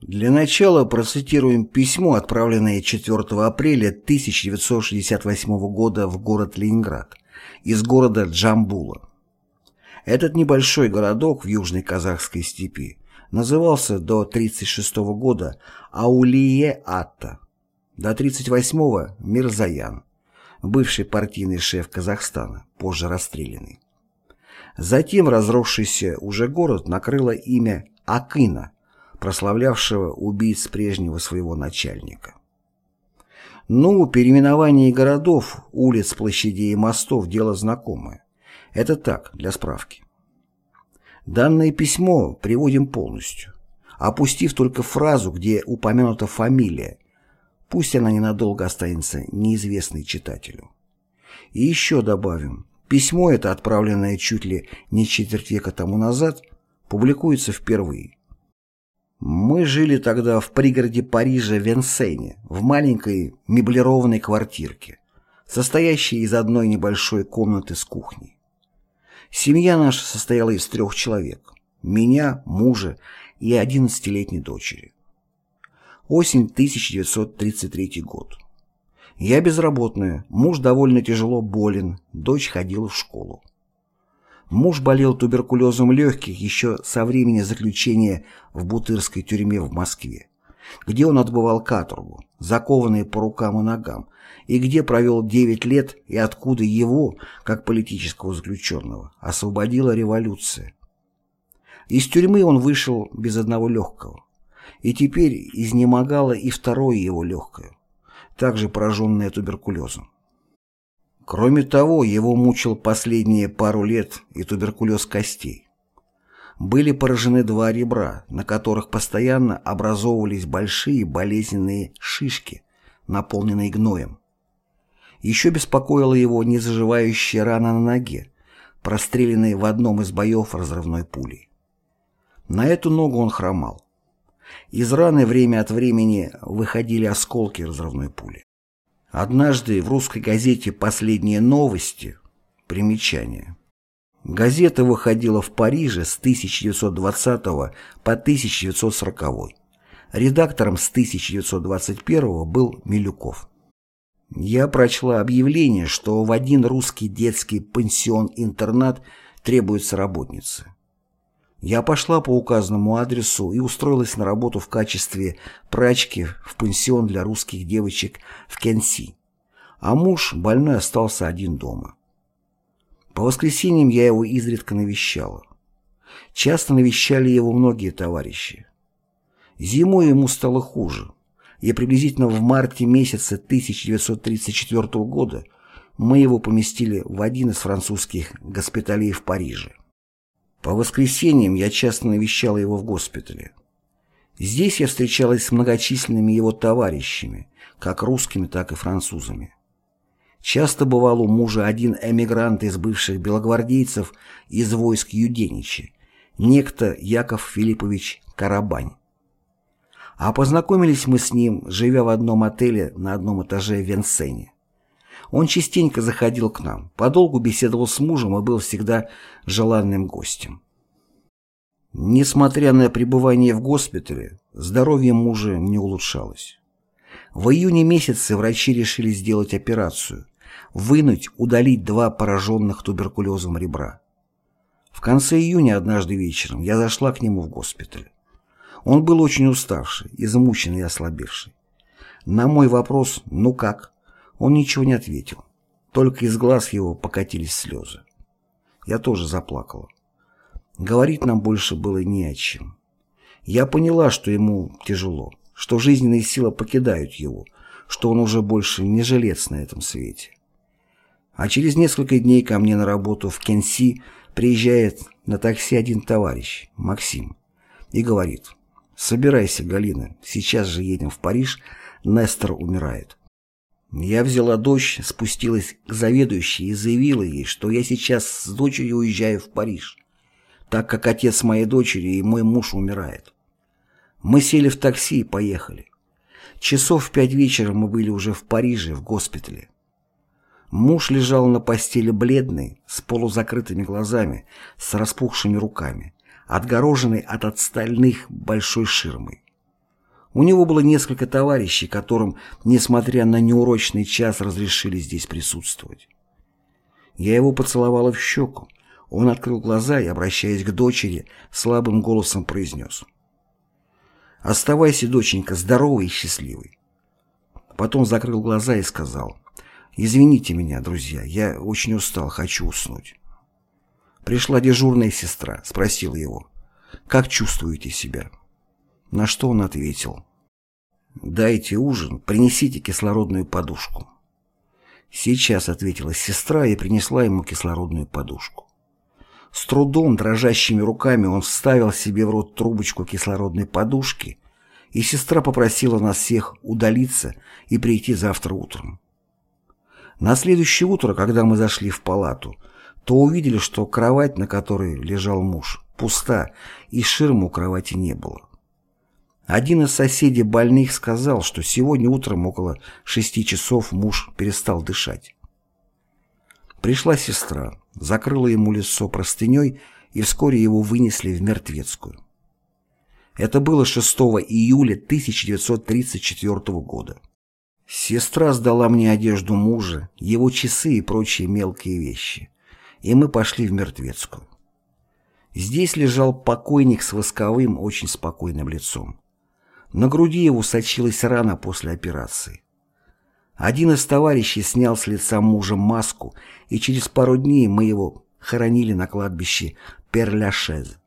Для начала процитируем письмо, отправленное 4 апреля 1968 года в город Ленинград из города Джамбула. Этот небольшой городок в южной казахской степи назывался до 1936 года Аулие-Атта, до 1938 Мирзаян, бывший партийный шеф Казахстана, позже расстрелянный. Затем разросшийся уже город накрыло имя Акына, прославлявшего убийц прежнего своего начальника. Ну, переименование городов, улиц, площадей и мостов – дело знакомое. Это так, для справки. Данное письмо приводим полностью, опустив только фразу, где упомянута фамилия, пусть она ненадолго останется неизвестной читателю. И еще добавим, письмо это, отправленное чуть ли не четверть века тому назад, публикуется впервые. Мы жили тогда в пригороде Парижа Венсене, в маленькой меблированной квартирке, состоящей из одной небольшой комнаты с кухней. Семья наша состояла из трех человек – меня, мужа и одиннадцатилетней дочери. Осень 1933 год. Я безработная, муж довольно тяжело болен, дочь ходила в школу. Муж болел туберкулезом легких еще со времени заключения в Бутырской тюрьме в Москве, где он отбывал каторгу, закованный по рукам и ногам, и где провел 9 лет и откуда его, как политического заключенного, освободила революция. Из тюрьмы он вышел без одного легкого, и теперь изнемогало и второе его легкое, также пораженное туберкулезом. Кроме того, его мучил последние пару лет и туберкулез костей. Были поражены два ребра, на которых постоянно образовывались большие болезненные шишки, наполненные гноем. Еще беспокоила его незаживающая рана на ноге, простреленная в одном из боев разрывной пулей. На эту ногу он хромал. Из раны время от времени выходили осколки разрывной пули. Однажды в русской газете «Последние новости» примечание. Газета выходила в Париже с 1920 по 1940. Редактором с 1921 был Милюков. Я прочла объявление, что в один русский детский пансион-интернат требуются работницы. Я пошла по указанному адресу и устроилась на работу в качестве прачки в пансион для русских девочек в Кенси, а муж больной остался один дома. По воскресеньям я его изредка навещала. Часто навещали его многие товарищи. Зимой ему стало хуже, и приблизительно в марте месяце 1934 года мы его поместили в один из французских госпиталей в Париже. По воскресеньям я часто навещала его в госпитале. Здесь я встречалась с многочисленными его товарищами, как русскими, так и французами. Часто бывал у мужа один эмигрант из бывших белогвардейцев из войск Юденича, некто Яков Филиппович Карабань. А познакомились мы с ним, живя в одном отеле на одном этаже в Венсене. Он частенько заходил к нам, подолгу беседовал с мужем и был всегда желанным гостем. Несмотря на пребывание в госпитале, здоровье мужа не улучшалось. В июне месяце врачи решили сделать операцию, вынуть, удалить два пораженных туберкулезом ребра. В конце июня однажды вечером я зашла к нему в госпиталь. Он был очень уставший, измученный и ослабевший. На мой вопрос «ну как?» Он ничего не ответил. Только из глаз его покатились слезы. Я тоже заплакала. Говорить нам больше было не о чем. Я поняла, что ему тяжело, что жизненные силы покидают его, что он уже больше не жилец на этом свете. А через несколько дней ко мне на работу в Кенси приезжает на такси один товарищ, Максим, и говорит, «Собирайся, Галина, сейчас же едем в Париж, Нестор умирает». Я взяла дочь, спустилась к заведующей и заявила ей, что я сейчас с дочерью уезжаю в Париж, так как отец моей дочери и мой муж умирает. Мы сели в такси и поехали. Часов в пять вечера мы были уже в Париже, в госпитале. Муж лежал на постели бледный, с полузакрытыми глазами, с распухшими руками, отгороженный от остальных большой ширмой. У него было несколько товарищей, которым, несмотря на неурочный час, разрешили здесь присутствовать. Я его поцеловала в щеку. Он открыл глаза и, обращаясь к дочери, слабым голосом произнес. «Оставайся, доченька, здоровой и счастливой». Потом закрыл глаза и сказал. «Извините меня, друзья, я очень устал, хочу уснуть». Пришла дежурная сестра, спросила его. «Как чувствуете себя?» На что он ответил. «Дайте ужин, принесите кислородную подушку». «Сейчас», — ответила сестра и принесла ему кислородную подушку. С трудом, дрожащими руками он вставил себе в рот трубочку кислородной подушки, и сестра попросила нас всех удалиться и прийти завтра утром. На следующее утро, когда мы зашли в палату, то увидели, что кровать, на которой лежал муж, пуста, и ширмы у кровати не было. Один из соседей больных сказал, что сегодня утром около шести часов муж перестал дышать. Пришла сестра, закрыла ему лицо простыней, и вскоре его вынесли в мертвецкую. Это было 6 июля 1934 года. Сестра сдала мне одежду мужа, его часы и прочие мелкие вещи, и мы пошли в мертвецкую. Здесь лежал покойник с восковым, очень спокойным лицом. На груди его сочилась рана после операции. Один из товарищей снял с лица мужа маску, и через пару дней мы его хоронили на кладбище Перляшез.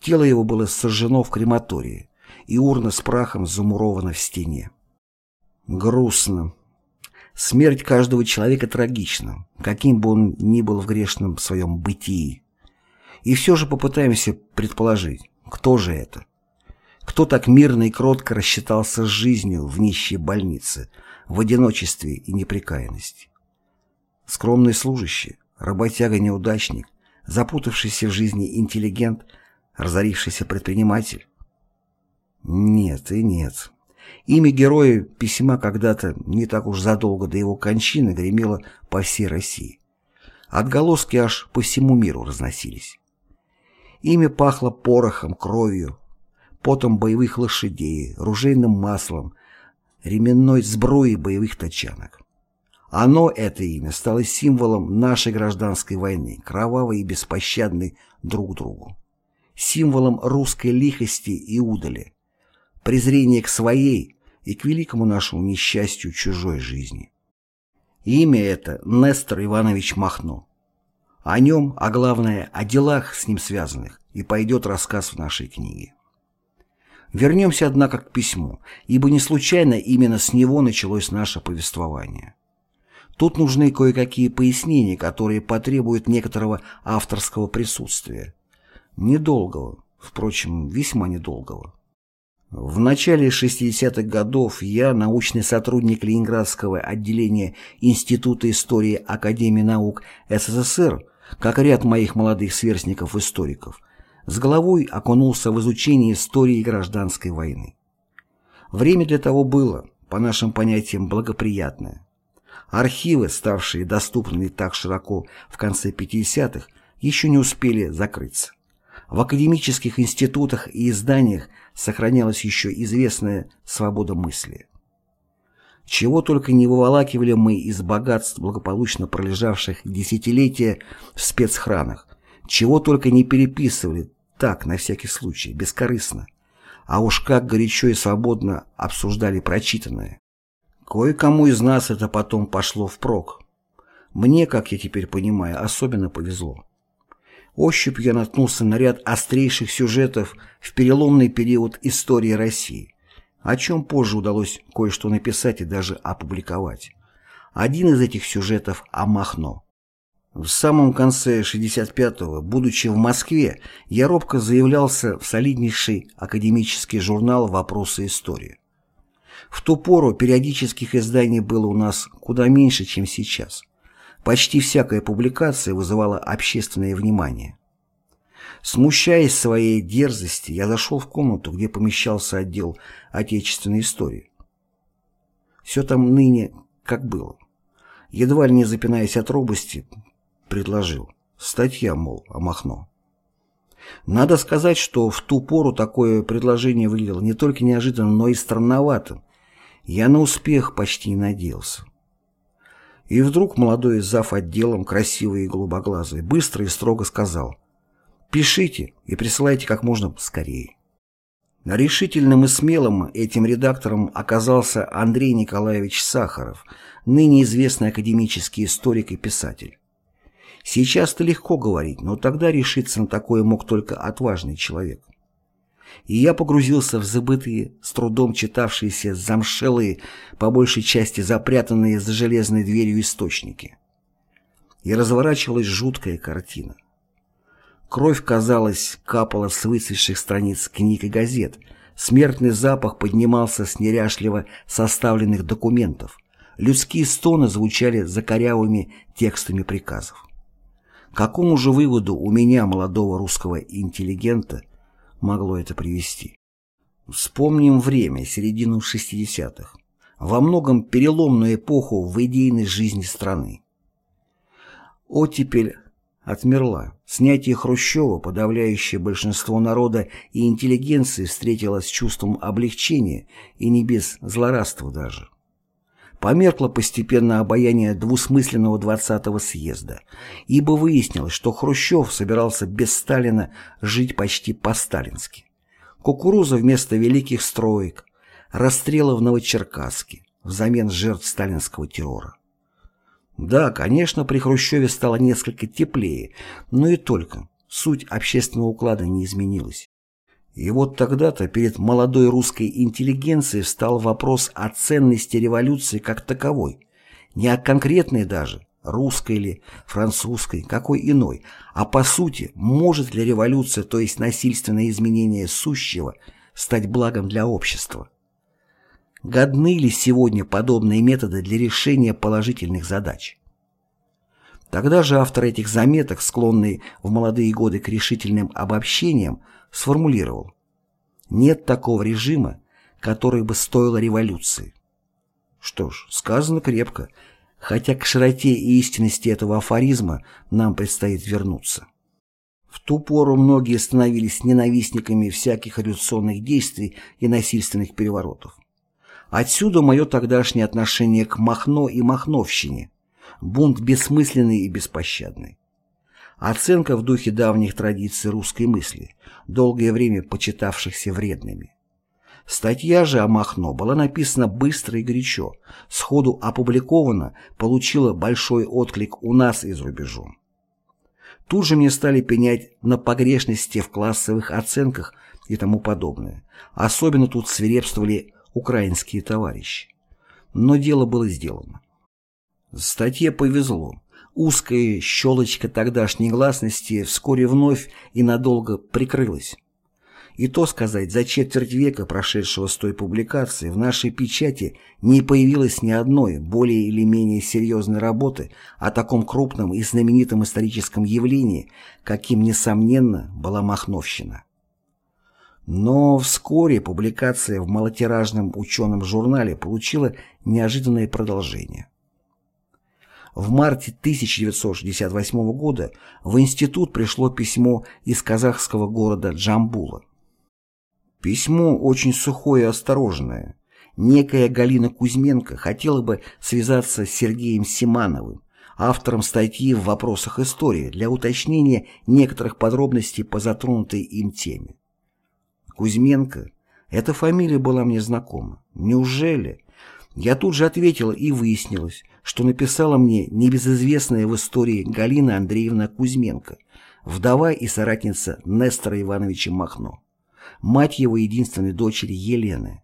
Тело его было сожжено в крематории, и урна с прахом замурована в стене. Грустно. Смерть каждого человека трагична, каким бы он ни был в грешном своем бытии. И все же попытаемся предположить, кто же это? Кто так мирно и кротко рассчитался с жизнью в нищей больнице, в одиночестве и неприкаянности? Скромный служащий, работяга-неудачник, запутавшийся в жизни интеллигент, разорившийся предприниматель? Нет и нет. Имя героя письма когда-то, не так уж задолго до его кончины, гремело по всей России. Отголоски аж по всему миру разносились. Имя пахло порохом, кровью, потом боевых лошадей, ружейным маслом, ременной сбруей боевых тачанок. Оно, это имя, стало символом нашей гражданской войны, кровавой и беспощадной друг другу. Символом русской лихости и удали, презрения к своей и к великому нашему несчастью чужой жизни. Имя это Нестор Иванович Махно. О нем, а главное, о делах с ним связанных, и пойдет рассказ в нашей книге. Вернемся, однако, к письму, ибо не случайно именно с него началось наше повествование. Тут нужны кое-какие пояснения, которые потребуют некоторого авторского присутствия. Недолгого, впрочем, весьма недолгого. В начале 60-х годов я, научный сотрудник Ленинградского отделения Института истории Академии наук СССР, как ряд моих молодых сверстников-историков, с головой окунулся в изучение истории гражданской войны. Время для того было, по нашим понятиям, благоприятное. Архивы, ставшие доступными так широко в конце 50-х, еще не успели закрыться. В академических институтах и изданиях сохранялась еще известная свобода мысли. Чего только не выволакивали мы из богатств, благополучно пролежавших десятилетия в спецхранах, чего только не переписывали, так, на всякий случай, бескорыстно. А уж как горячо и свободно обсуждали прочитанное. Кое-кому из нас это потом пошло впрок. Мне, как я теперь понимаю, особенно повезло. Ощупью я наткнулся на ряд острейших сюжетов в переломный период истории России, о чем позже удалось кое-что написать и даже опубликовать. Один из этих сюжетов о Махно. В самом конце 65-го, будучи в Москве, я робко заявлялся в солиднейший академический журнал «Вопросы истории». В ту пору периодических изданий было у нас куда меньше, чем сейчас. Почти всякая публикация вызывала общественное внимание. Смущаясь своей дерзости, я зашел в комнату, где помещался отдел отечественной истории. Все там ныне как было. Едва ли не запинаясь от робости, предложил. Статья, мол, о Махно. Надо сказать, что в ту пору такое предложение выглядело не только неожиданным, но и странноватым. Я на успех почти не надеялся. И вдруг молодой зав. отделом, красивый и голубоглазый, быстро и строго сказал «Пишите и присылайте как можно скорее». Решительным и смелым этим редактором оказался Андрей Николаевич Сахаров, ныне известный академический историк и писатель. Сейчас-то легко говорить, но тогда решиться на такое мог только отважный человек. И я погрузился в забытые, с трудом читавшиеся замшелые, по большей части запрятанные за железной дверью источники. И разворачивалась жуткая картина. Кровь, казалось, капала с выцветших страниц книг и газет. Смертный запах поднимался с неряшливо составленных документов. Людские стоны звучали закорявыми текстами приказов. К какому же выводу у меня, молодого русского интеллигента, могло это привести? Вспомним время, середину 60-х. Во многом переломную эпоху в идейной жизни страны. Оттепель отмерла. Снятие Хрущева, подавляющее большинство народа и интеллигенции, встретилось с чувством облегчения и не без злорадства даже. Померкло постепенно обаяние двусмысленного 20-го съезда, ибо выяснилось, что Хрущев собирался без Сталина жить почти по-сталински. Кукуруза вместо великих строек, расстрелы в Новочеркасске, взамен жертв сталинского террора. Да, конечно, при Хрущеве стало несколько теплее, но и только. Суть общественного уклада не изменилась. И вот тогда-то перед молодой русской интеллигенцией встал вопрос о ценности революции как таковой. Не о конкретной даже, русской ли, французской, какой иной, а по сути, может ли революция, то есть насильственное изменение сущего, стать благом для общества. Годны ли сегодня подобные методы для решения положительных задач? Тогда же автор этих заметок, склонный в молодые годы к решительным обобщениям, сформулировал «Нет такого режима, который бы стоил революции». Что ж, сказано крепко, хотя к широте и истинности этого афоризма нам предстоит вернуться. В ту пору многие становились ненавистниками всяких революционных действий и насильственных переворотов. Отсюда мое тогдашнее отношение к Махно и Махновщине, бунт бессмысленный и беспощадный. Оценка в духе давних традиций русской мысли, долгое время почитавшихся вредными. Статья же о Махно была написана быстро и горячо, сходу опубликована, получила большой отклик у нас и за рубежом. Тут же мне стали пенять на погрешности в классовых оценках и тому подобное. Особенно тут свирепствовали украинские товарищи. Но дело было сделано. Статье повезло. Узкая щелочка тогдашней гласности вскоре вновь и надолго прикрылась. И то сказать, за четверть века, прошедшего с той публикации, в нашей печати не появилось ни одной более или менее серьезной работы о таком крупном и знаменитом историческом явлении, каким, несомненно, была Махновщина. Но вскоре публикация в малотиражном ученом журнале получила неожиданное продолжение. В марте 1968 года в институт пришло письмо из казахского города Джамбула. Письмо очень сухое и осторожное. Некая Галина Кузьменко хотела бы связаться с Сергеем Симановым, автором статьи в вопросах истории, для уточнения некоторых подробностей по затронутой им теме. Кузьменко, эта фамилия была мне знакома. Неужели? Я тут же ответила и выяснилось, что написала мне небезызвестная в истории Галина Андреевна Кузьменко, вдова и соратница Нестора Ивановича Махно, мать его единственной дочери Елены.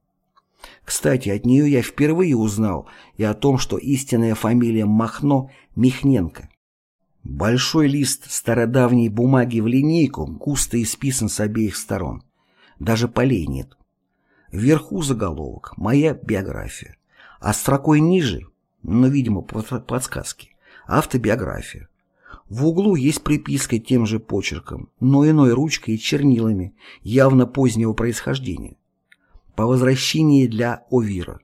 Кстати, от нее я впервые узнал и о том, что истинная фамилия Махно – Михненко. Большой лист стародавней бумаги в линейку густо исписан с обеих сторон. Даже полей нет. Вверху заголовок «Моя биография», а строкой ниже но, видимо, подсказки. Автобиография. В углу есть приписка тем же почерком, но иной ручкой и чернилами, явно позднего происхождения. По возвращении для Овира.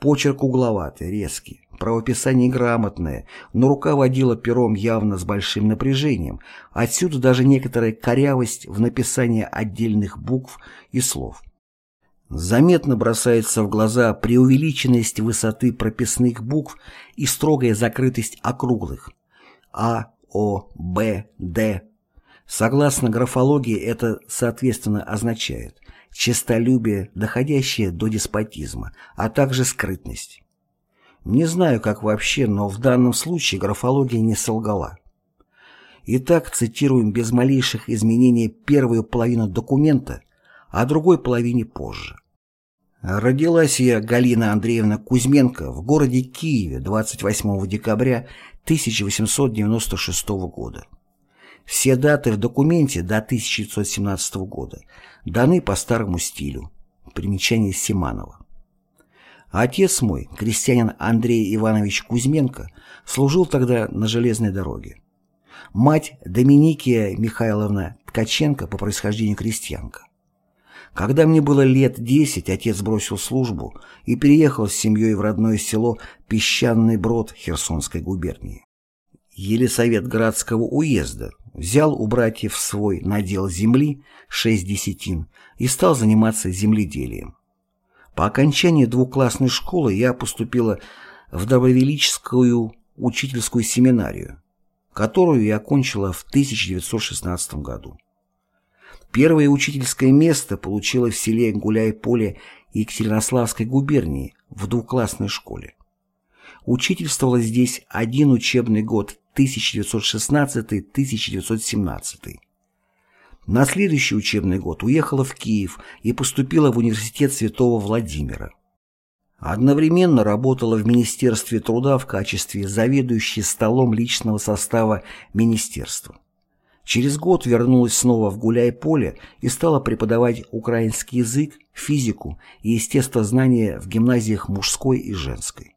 Почерк угловатый, резкий, правописание грамотное, но рука водила пером явно с большим напряжением, отсюда даже некоторая корявость в написании отдельных букв и слов. Заметно бросается в глаза преувеличенность высоты прописных букв и строгая закрытость округлых А, О, Б, Д. Согласно графологии это, соответственно, означает честолюбие, доходящее до деспотизма, а также скрытность. Не знаю, как вообще, но в данном случае графология не солгала. Итак, цитируем без малейших изменений первую половину документа, а другой половине позже. Родилась я, Галина Андреевна Кузьменко, в городе Киеве 28 декабря 1896 года. Все даты в документе до 1917 года даны по старому стилю. Примечание Симанова. Отец мой, крестьянин Андрей Иванович Кузьменко, служил тогда на железной дороге. Мать Доминикия Михайловна Ткаченко по происхождению крестьянка. Когда мне было лет десять, отец бросил службу и переехал с семьей в родное село Песчаный Брод Херсонской губернии. Елисаветградского уезда, взял у братьев свой надел земли, шесть десятин, и стал заниматься земледелием. По окончании двухклассной школы я поступила в Добровелическую учительскую семинарию, которую я окончила в 1916 году. Первое учительское место получила в селе Гуляй-Поле Екатеринославской губернии в двухклассной школе. Учительствовала здесь один учебный год 1916-1917. На следующий учебный год уехала в Киев и поступила в университет Святого Владимира. Одновременно работала в Министерстве труда в качестве заведующей столом личного состава министерства. Через год вернулась снова в Гуляй-Поле и стала преподавать украинский язык, физику и естествознание в гимназиях мужской и женской.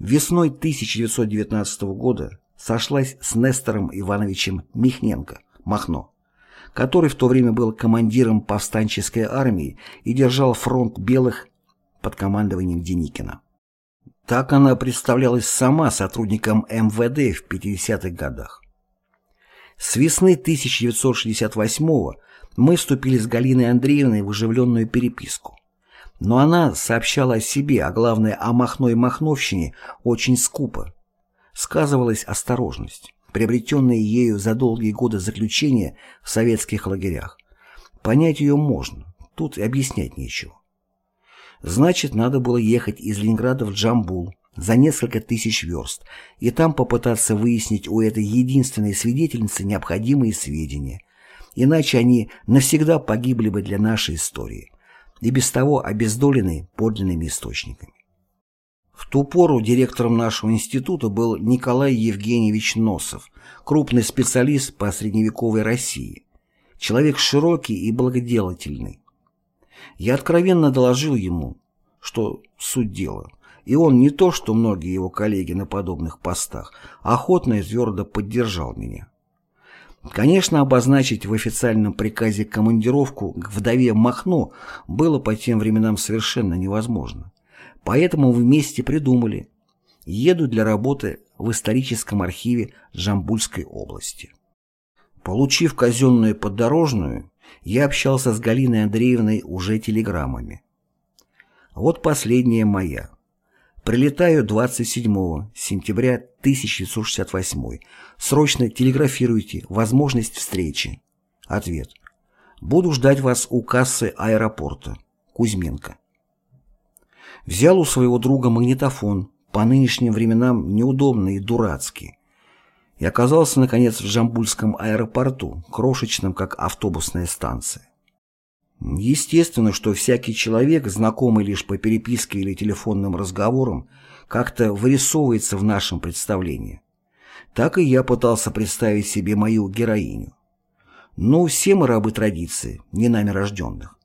Весной 1919 года сошлась с Нестором Ивановичем Михненко, Махно, который в то время был командиром повстанческой армии и держал фронт белых под командованием Деникина. Так она представлялась сама сотрудником МВД в 50-х годах. С весны 1968 мы вступили с Галиной Андреевной в оживленную переписку. Но она сообщала о себе, а главное о Махно и Махновщине, очень скупо. Сказывалась осторожность, приобретенная ею за долгие годы заключения в советских лагерях. Понять ее можно, тут объяснять нечего. Значит, надо было ехать из Ленинграда в Джамбул, за несколько тысяч верст, и там попытаться выяснить у этой единственной свидетельницы необходимые сведения. Иначе они навсегда погибли бы для нашей истории, и без того обездолены подлинными источниками. В ту пору директором нашего института был Николай Евгеньевич Носов, крупный специалист по средневековой России, человек широкий и благоделательный. Я откровенно доложил ему, что суть дела – и он не то, что многие его коллеги на подобных постах, охотно и твердо поддержал меня. Конечно, обозначить в официальном приказе командировку к вдове Махно было по тем временам совершенно невозможно. Поэтому вместе придумали. Еду для работы в историческом архиве Джамбульской области. Получив казенную поддорожную, я общался с Галиной Андреевной уже телеграммами. Вот последняя моя. Прилетаю 27 сентября 1968. Срочно телеграфируйте. Возможность встречи. Ответ. Буду ждать вас у кассы аэропорта. Кузьменко. Взял у своего друга магнитофон, по нынешним временам неудобный и дурацкий. И оказался, наконец, в Жамбульском аэропорту, крошечном, как автобусная станция. Естественно, что всякий человек, знакомый лишь по переписке или телефонным разговорам, как-то вырисовывается в нашем представлении. Так и я пытался представить себе мою героиню. Но все мы рабы традиции, не нами рожденных.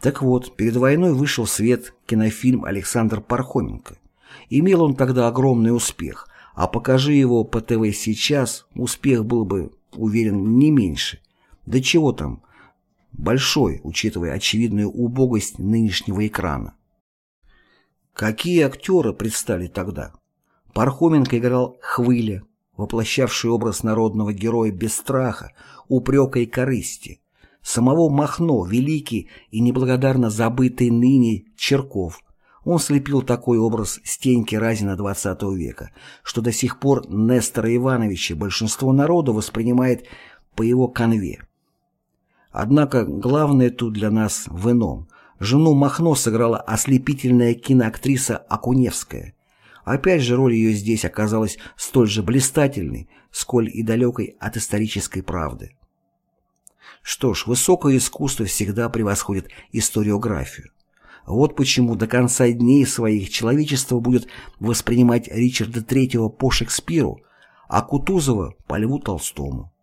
Так вот, перед войной вышел в свет кинофильм Александр Пархоменко. Имел он тогда огромный успех, а покажи его по ТВ сейчас, успех был бы, уверен, не меньше. Да чего там, большой, учитывая очевидную убогость нынешнего экрана. Какие актеры предстали тогда? Пархоменко играл Хвыля, воплощавший образ народного героя без страха, упрека и корысти. Самого Махно, великий и неблагодарно забытый ныне Черков. Он слепил такой образ Стеньки Разина XX века, что до сих пор Нестора Ивановича большинство народа воспринимает по его конве. Однако главное тут для нас в ином. Жену Махно сыграла ослепительная киноактриса Акуневская. Опять же роль ее здесь оказалась столь же блистательной, сколь и далекой от исторической правды. Что ж, высокое искусство всегда превосходит историографию. Вот почему до конца дней своих человечество будет воспринимать Ричарда III по Шекспиру, а Кутузова по Льву Толстому.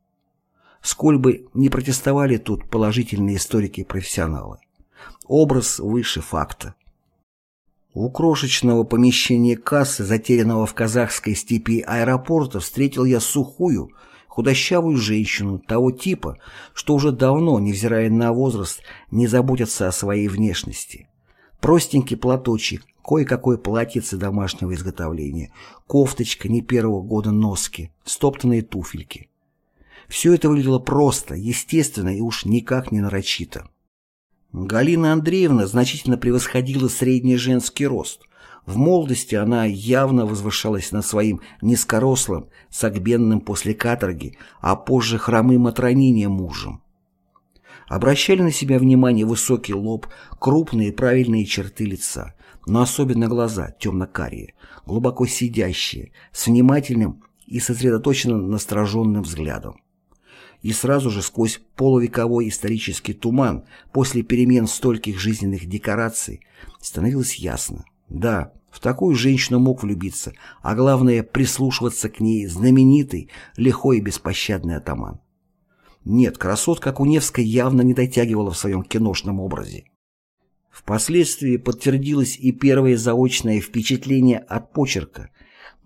Сколь бы не протестовали тут положительные историки-профессионалы. Образ выше факта. У крошечного помещения кассы, затерянного в казахской степи аэропорта, встретил я сухую, худощавую женщину того типа, что уже давно, невзирая на возраст, не заботятся о своей внешности. Простенький платочек, кое-какое платьице домашнего изготовления, кофточка не первого года носки, стоптанные туфельки. Все это выглядело просто, естественно и уж никак не нарочито. Галина Андреевна значительно превосходила средний женский рост. В молодости она явно возвышалась над своим низкорослым, согбенным после каторги, а позже хромым от ранения мужем. Обращали на себя внимание высокий лоб, крупные правильные черты лица, но особенно глаза, темно-карие, глубоко сидящие, с внимательным и сосредоточенно настороженным взглядом и сразу же сквозь полувековой исторический туман после перемен стольких жизненных декораций становилось ясно. Да, в такую женщину мог влюбиться, а главное прислушиваться к ней знаменитый, лихой и беспощадный атаман. Нет, красотка Куневская явно не дотягивала в своем киношном образе. Впоследствии подтвердилось и первое заочное впечатление от почерка.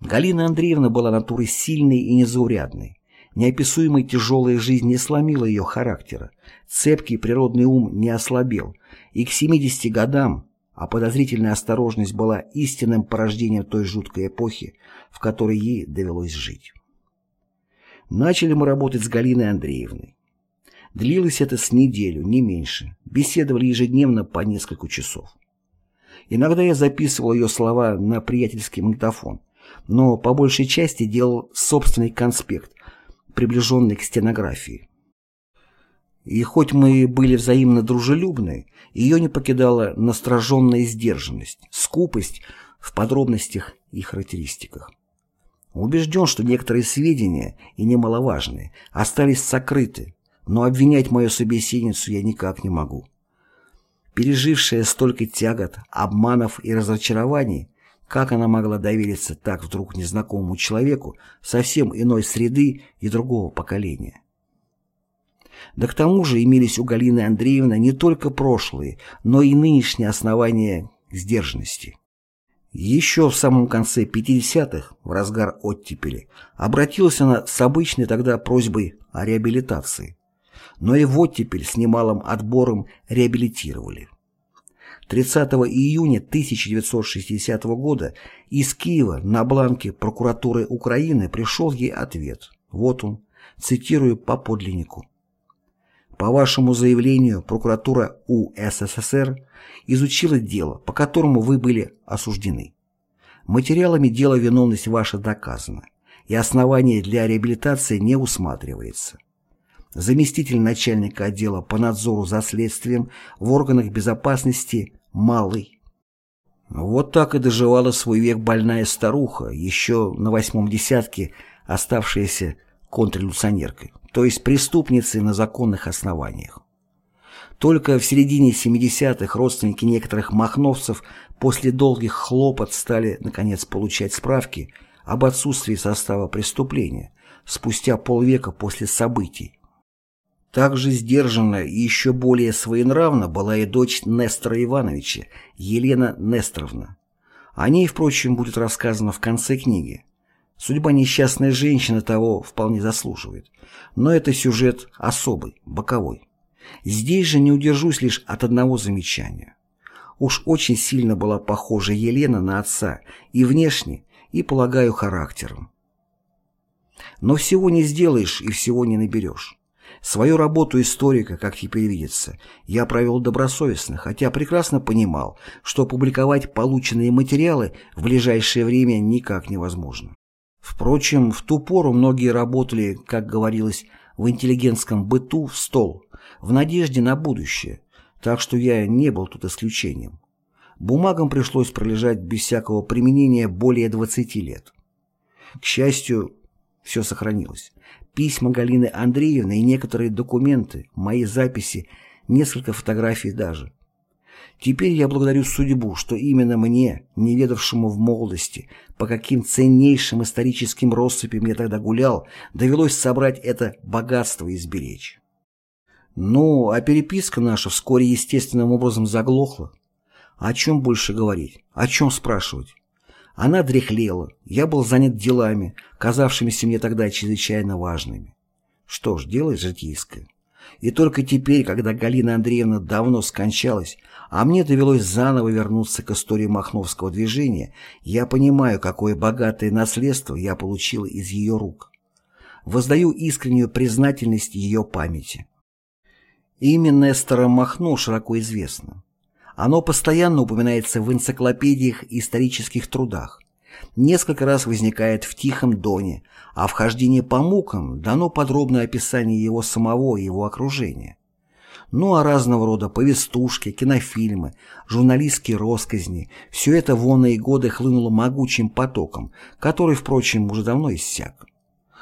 Галина Андреевна была натурой сильной и незаурядной. Неописуемой тяжелая жизнь не сломила ее характера, цепкий природный ум не ослабел, и к 70 годам, а подозрительная осторожность была истинным порождением той жуткой эпохи, в которой ей довелось жить. Начали мы работать с Галиной Андреевной. Длилось это с неделю, не меньше. Беседовали ежедневно по несколько часов. Иногда я записывал ее слова на приятельский магнитофон, но по большей части делал собственный конспект, приближенный к стенографии. И хоть мы были взаимно дружелюбны, ее не покидала настороженная сдержанность, скупость в подробностях и характеристиках. Убежден, что некоторые сведения, и немаловажные, остались сокрыты, но обвинять мою собеседницу я никак не могу. Пережившая столько тягот, обманов и разочарований, как она могла довериться так вдруг незнакомому человеку совсем иной среды и другого поколения? Да к тому же имелись у Галины Андреевны не только прошлые, но и нынешние основания сдержанности. Еще в самом конце 50-х, в разгар оттепели, обратилась она с обычной тогда просьбой о реабилитации. Но и в оттепель с немалым отбором реабилитировали. 30 июня 1960 года из Киева на бланке прокуратуры Украины пришел ей ответ. Вот он, цитирую по подлиннику. По вашему заявлению, прокуратура УССР изучила дело, по которому вы были осуждены. Материалами дела виновность ваша доказана, и основания для реабилитации не усматривается заместитель начальника отдела по надзору за следствием в органах безопасности Малый. Вот так и доживала свой век больная старуха, еще на восьмом десятке оставшаяся контрреволюционеркой, то есть преступницей на законных основаниях. Только в середине 70-х родственники некоторых махновцев после долгих хлопот стали, наконец, получать справки об отсутствии состава преступления спустя полвека после событий, также сдержанно и еще более своенравна была и дочь Нестора Ивановича, Елена Несторовна. О ней, впрочем, будет рассказано в конце книги. Судьба несчастной женщины того вполне заслуживает. Но это сюжет особый, боковой. Здесь же не удержусь лишь от одного замечания. Уж очень сильно была похожа Елена на отца и внешне, и, полагаю, характером. Но всего не сделаешь и всего не наберешь. Свою работу историка, как теперь видится, я провел добросовестно, хотя прекрасно понимал, что публиковать полученные материалы в ближайшее время никак невозможно. Впрочем, в ту пору многие работали, как говорилось, в интеллигентском быту в стол, в надежде на будущее, так что я не был тут исключением. Бумагам пришлось пролежать без всякого применения более 20 лет. К счастью, все сохранилось. Письма Галины Андреевны и некоторые документы, мои записи, несколько фотографий даже. Теперь я благодарю судьбу, что именно мне, не ведавшему в молодости, по каким ценнейшим историческим россыпям я тогда гулял, довелось собрать это богатство и сберечь. Ну, а переписка наша вскоре естественным образом заглохла. О чем больше говорить? О чем спрашивать? Она дряхлела, я был занят делами, казавшимися мне тогда чрезвычайно важными. Что ж, дело житейское. И только теперь, когда Галина Андреевна давно скончалась, а мне довелось заново вернуться к истории Махновского движения, я понимаю, какое богатое наследство я получил из ее рук. Воздаю искреннюю признательность ее памяти. Имя Нестора Махно широко известно. Оно постоянно упоминается в энциклопедиях и исторических трудах. Несколько раз возникает в Тихом Доне, а в «Хождении по мукам» дано подробное описание его самого и его окружения. Ну а разного рода повестушки, кинофильмы, журналистские росказни – все это в онные годы хлынуло могучим потоком, который, впрочем, уже давно иссяк.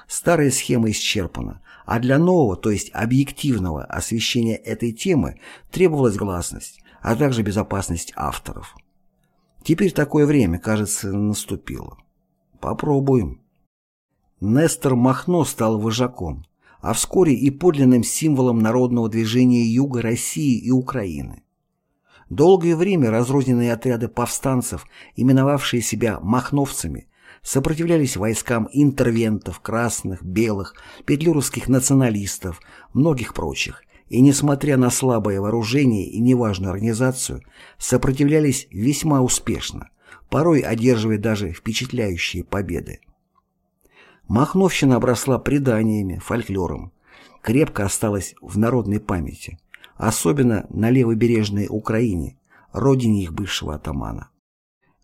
Старая схема исчерпана, а для нового, то есть объективного освещения этой темы требовалась гласность, а также безопасность авторов. Теперь такое время, кажется, наступило. Попробуем. Нестор Махно стал вожаком, а вскоре и подлинным символом народного движения Юга России и Украины. Долгое время разрозненные отряды повстанцев, именовавшие себя махновцами, сопротивлялись войскам интервентов, красных, белых, петлюровских националистов, многих прочих, и, несмотря на слабое вооружение и неважную организацию, сопротивлялись весьма успешно, порой одерживая даже впечатляющие победы. Махновщина обросла преданиями, фольклором, крепко осталась в народной памяти, особенно на левобережной Украине, родине их бывшего атамана.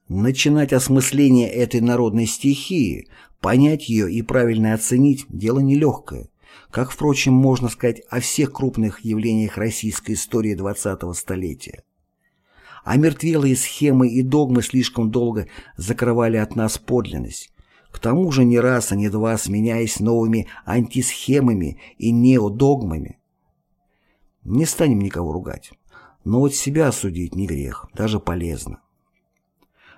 Начинать осмысление этой народной стихии, понять ее и правильно оценить – дело нелегкое, как, впрочем, можно сказать о всех крупных явлениях российской истории XX столетия. А мертвелые схемы и догмы слишком долго закрывали от нас подлинность, к тому же не раз, а не два, сменяясь новыми антисхемами и неодогмами. Не станем никого ругать, но вот себя осудить не грех, даже полезно.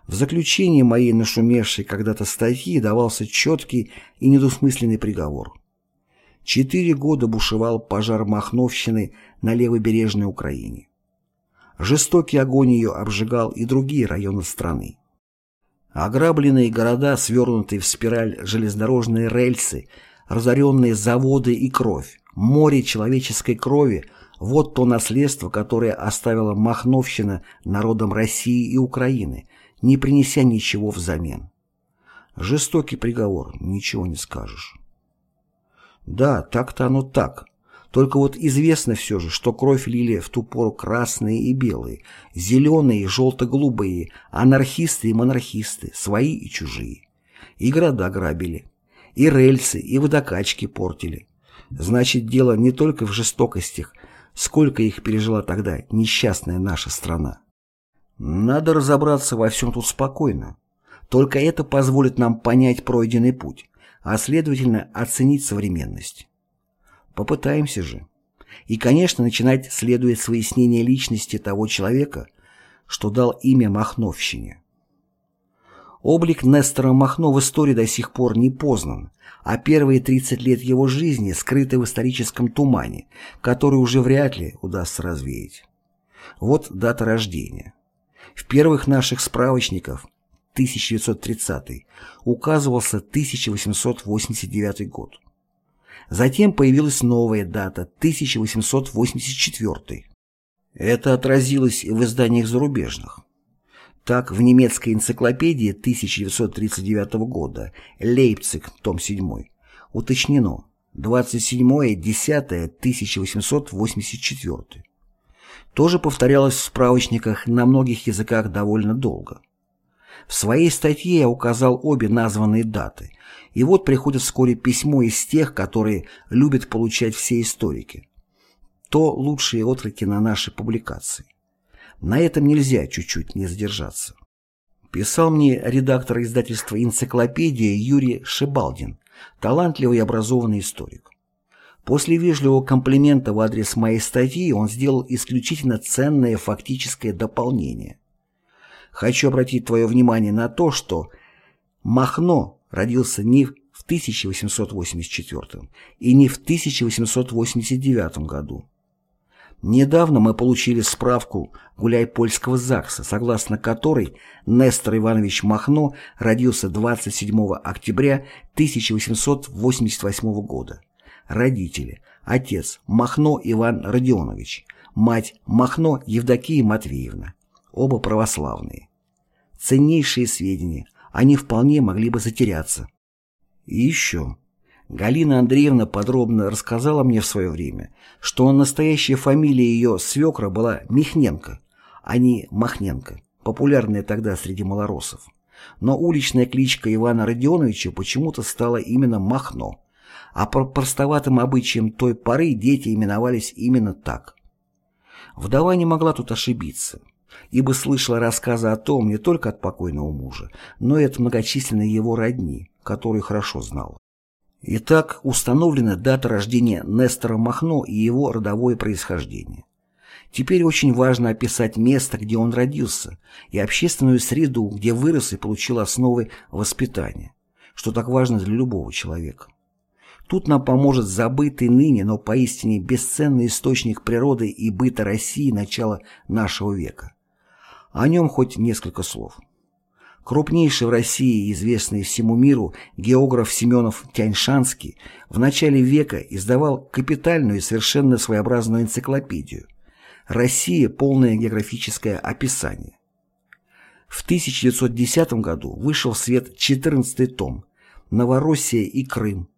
В заключении моей нашумевшей когда-то статьи давался четкий и недвусмысленный приговор – Четыре года бушевал пожар Махновщины на левобережной Украине. Жестокий огонь ее обжигал и другие районы страны. Ограбленные города, свернутые в спираль железнодорожные рельсы, разоренные заводы и кровь, море человеческой крови – вот то наследство, которое оставила Махновщина народам России и Украины, не принеся ничего взамен. Жестокий приговор, ничего не скажешь. Да, так-то оно так. Только вот известно все же, что кровь лили в ту пору красные и белые, зеленые и желто-голубые, анархисты и монархисты, свои и чужие. И города грабили, и рельсы, и водокачки портили. Значит, дело не только в жестокостях, сколько их пережила тогда несчастная наша страна. Надо разобраться во всем тут спокойно. Только это позволит нам понять пройденный путь а следовательно оценить современность. Попытаемся же. И, конечно, начинать следует с выяснения личности того человека, что дал имя Махновщине. Облик Нестора Махно в истории до сих пор не познан, а первые 30 лет его жизни скрыты в историческом тумане, который уже вряд ли удастся развеять. Вот дата рождения. В первых наших справочниках 1930 указывался 1889 год. Затем появилась новая дата 1884. Это отразилось в изданиях зарубежных. Так, в немецкой энциклопедии 1939 года «Лейпциг», том 7, уточнено 27.10.1884. Тоже повторялось в справочниках на многих языках довольно долго. В своей статье я указал обе названные даты, и вот приходит вскоре письмо из тех, которые любят получать все историки. То лучшие отклики на наши публикации. На этом нельзя чуть-чуть не задержаться. Писал мне редактор издательства «Энциклопедия» Юрий Шибалдин, талантливый и образованный историк. После вежливого комплимента в адрес моей статьи он сделал исключительно ценное фактическое дополнение. Хочу обратить твое внимание на то, что Махно родился не в 1884 и не в 1889 году. Недавно мы получили справку Гуляй-Польского ЗАГСа, согласно которой Нестор Иванович Махно родился 27 октября 1888 года. Родители. Отец Махно Иван Родионович. Мать Махно Евдокия Матвеевна. Оба православные. Ценнейшие сведения. Они вполне могли бы затеряться. И еще. Галина Андреевна подробно рассказала мне в свое время, что настоящая фамилия ее свекра была Михненко, а не Махненко, популярная тогда среди малоросов. Но уличная кличка Ивана Родионовича почему-то стала именно Махно, а по простоватым обычаям той поры дети именовались именно так. Вдова не могла тут ошибиться, ибо слышала рассказы о том не только от покойного мужа, но и от многочисленной его родни, которую хорошо знала. Итак, установлена дата рождения Нестора Махно и его родовое происхождение. Теперь очень важно описать место, где он родился, и общественную среду, где вырос и получил основы воспитания, что так важно для любого человека. Тут нам поможет забытый ныне, но поистине бесценный источник природы и быта России начала нашего века. О нем хоть несколько слов. Крупнейший в России и известный всему миру географ Семенов Тяньшанский в начале века издавал капитальную и совершенно своеобразную энциклопедию «Россия. Полное географическое описание». В 1910 году вышел в свет 14 том «Новороссия и Крым».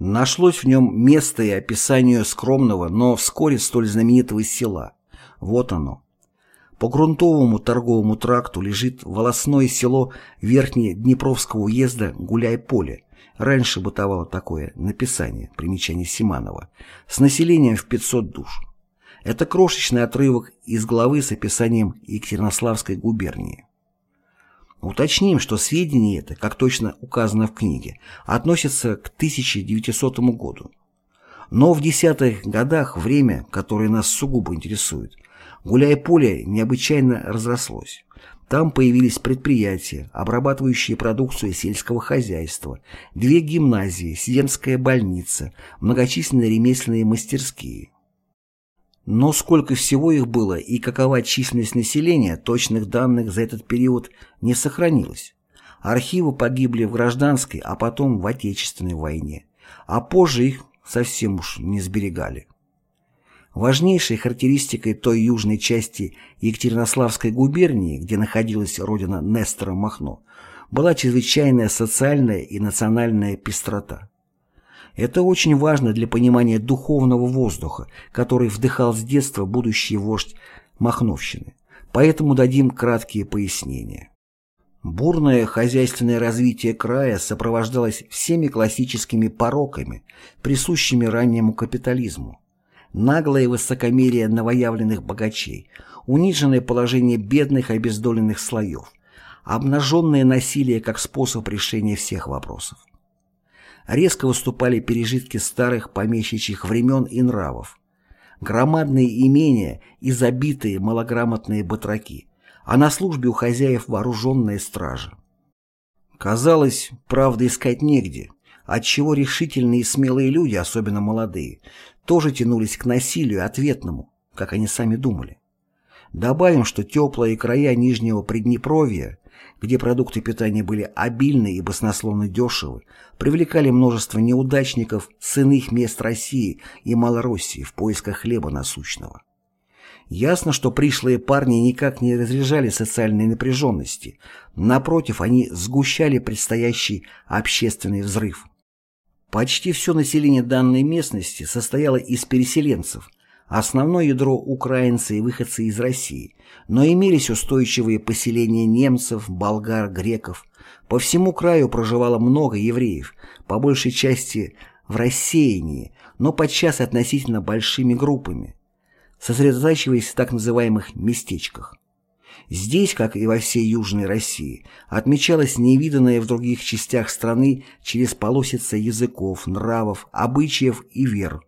Нашлось в нем место и описание скромного, но вскоре столь знаменитого села. Вот оно. По грунтовому торговому тракту лежит волосное село Верхнеднепровского уезда Гуляй-Поле. Раньше бытовало такое написание, примечание Симанова, с населением в 500 душ. Это крошечный отрывок из главы с описанием Екатеринославской губернии. Уточним, что сведения это, как точно указано в книге, относятся к 1900 году. Но в десятых годах время, которое нас сугубо интересует, Гуляй-поле необычайно разрослось. Там появились предприятия, обрабатывающие продукцию сельского хозяйства, две гимназии, земская больница, многочисленные ремесленные мастерские. Но сколько всего их было и какова численность населения, точных данных за этот период не сохранилось. Архивы погибли в гражданской, а потом в Отечественной войне, а позже их совсем уж не сберегали. Важнейшей характеристикой той южной части Екатеринославской губернии, где находилась родина Нестора Махно, была чрезвычайная социальная и национальная пестрота. Это очень важно для понимания духовного воздуха, который вдыхал с детства будущий вождь Махновщины. Поэтому дадим краткие пояснения. Бурное хозяйственное развитие края сопровождалось всеми классическими пороками, присущими раннему капитализму наглое высокомерие новоявленных богачей, униженное положение бедных и обездоленных слоев, обнаженное насилие как способ решения всех вопросов. Резко выступали пережитки старых помещичьих времен и нравов, громадные имения и забитые малограмотные батраки, а на службе у хозяев вооруженная стража. Казалось, правды искать негде, отчего решительные и смелые люди, особенно молодые, тоже тянулись к насилию ответному, как они сами думали. Добавим, что теплые края Нижнего Приднепровья, где продукты питания были обильны и баснословно дешевы, привлекали множество неудачников с иных мест России и Малороссии в поисках хлеба насущного. Ясно, что пришлые парни никак не разряжали социальной напряженности. Напротив, они сгущали предстоящий общественный взрыв. Почти все население данной местности состояло из переселенцев, основное ядро украинцы и выходцы из России, но имелись устойчивые поселения немцев, болгар, греков. По всему краю проживало много евреев, по большей части в рассеянии, но подчас относительно большими группами сосредотачиваясь в так называемых «местечках». Здесь, как и во всей Южной России, отмечалась невиданная в других частях страны через полосица языков, нравов, обычаев и вер.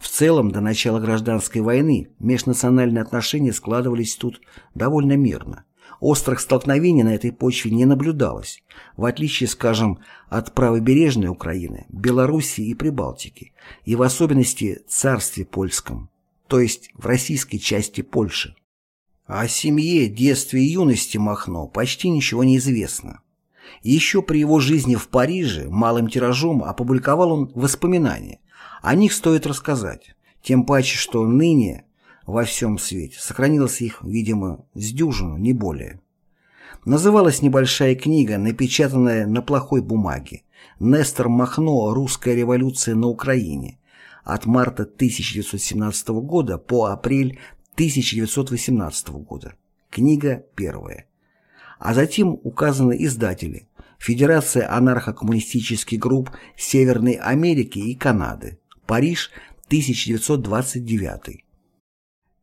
В целом, до начала гражданской войны межнациональные отношения складывались тут довольно мирно. Острых столкновений на этой почве не наблюдалось, в отличие, скажем, от правобережной Украины, Белоруссии и Прибалтики, и в особенности царстве польском то есть в российской части Польши. О семье, детстве и юности Махно почти ничего не известно. Еще при его жизни в Париже малым тиражом опубликовал он воспоминания. О них стоит рассказать, тем паче, что ныне во всем свете сохранилось их, видимо, с дюжину, не более. Называлась небольшая книга, напечатанная на плохой бумаге «Нестор Махно. Русская революция на Украине», от марта 1917 года по апрель 1918 года. Книга первая. А затем указаны издатели Федерация анархо-коммунистических групп Северной Америки и Канады. Париж, 1929.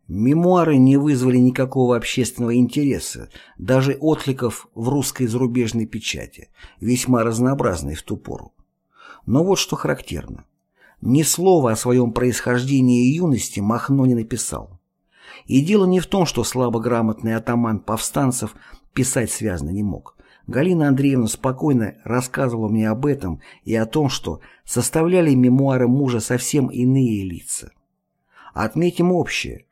Мемуары не вызвали никакого общественного интереса, даже откликов в русской зарубежной печати, весьма разнообразной в ту пору. Но вот что характерно. Ни слова о своем происхождении и юности Махно не написал. И дело не в том, что слабограмотный атаман повстанцев писать связно не мог. Галина Андреевна спокойно рассказывала мне об этом и о том, что составляли мемуары мужа совсем иные лица. Отметим общее.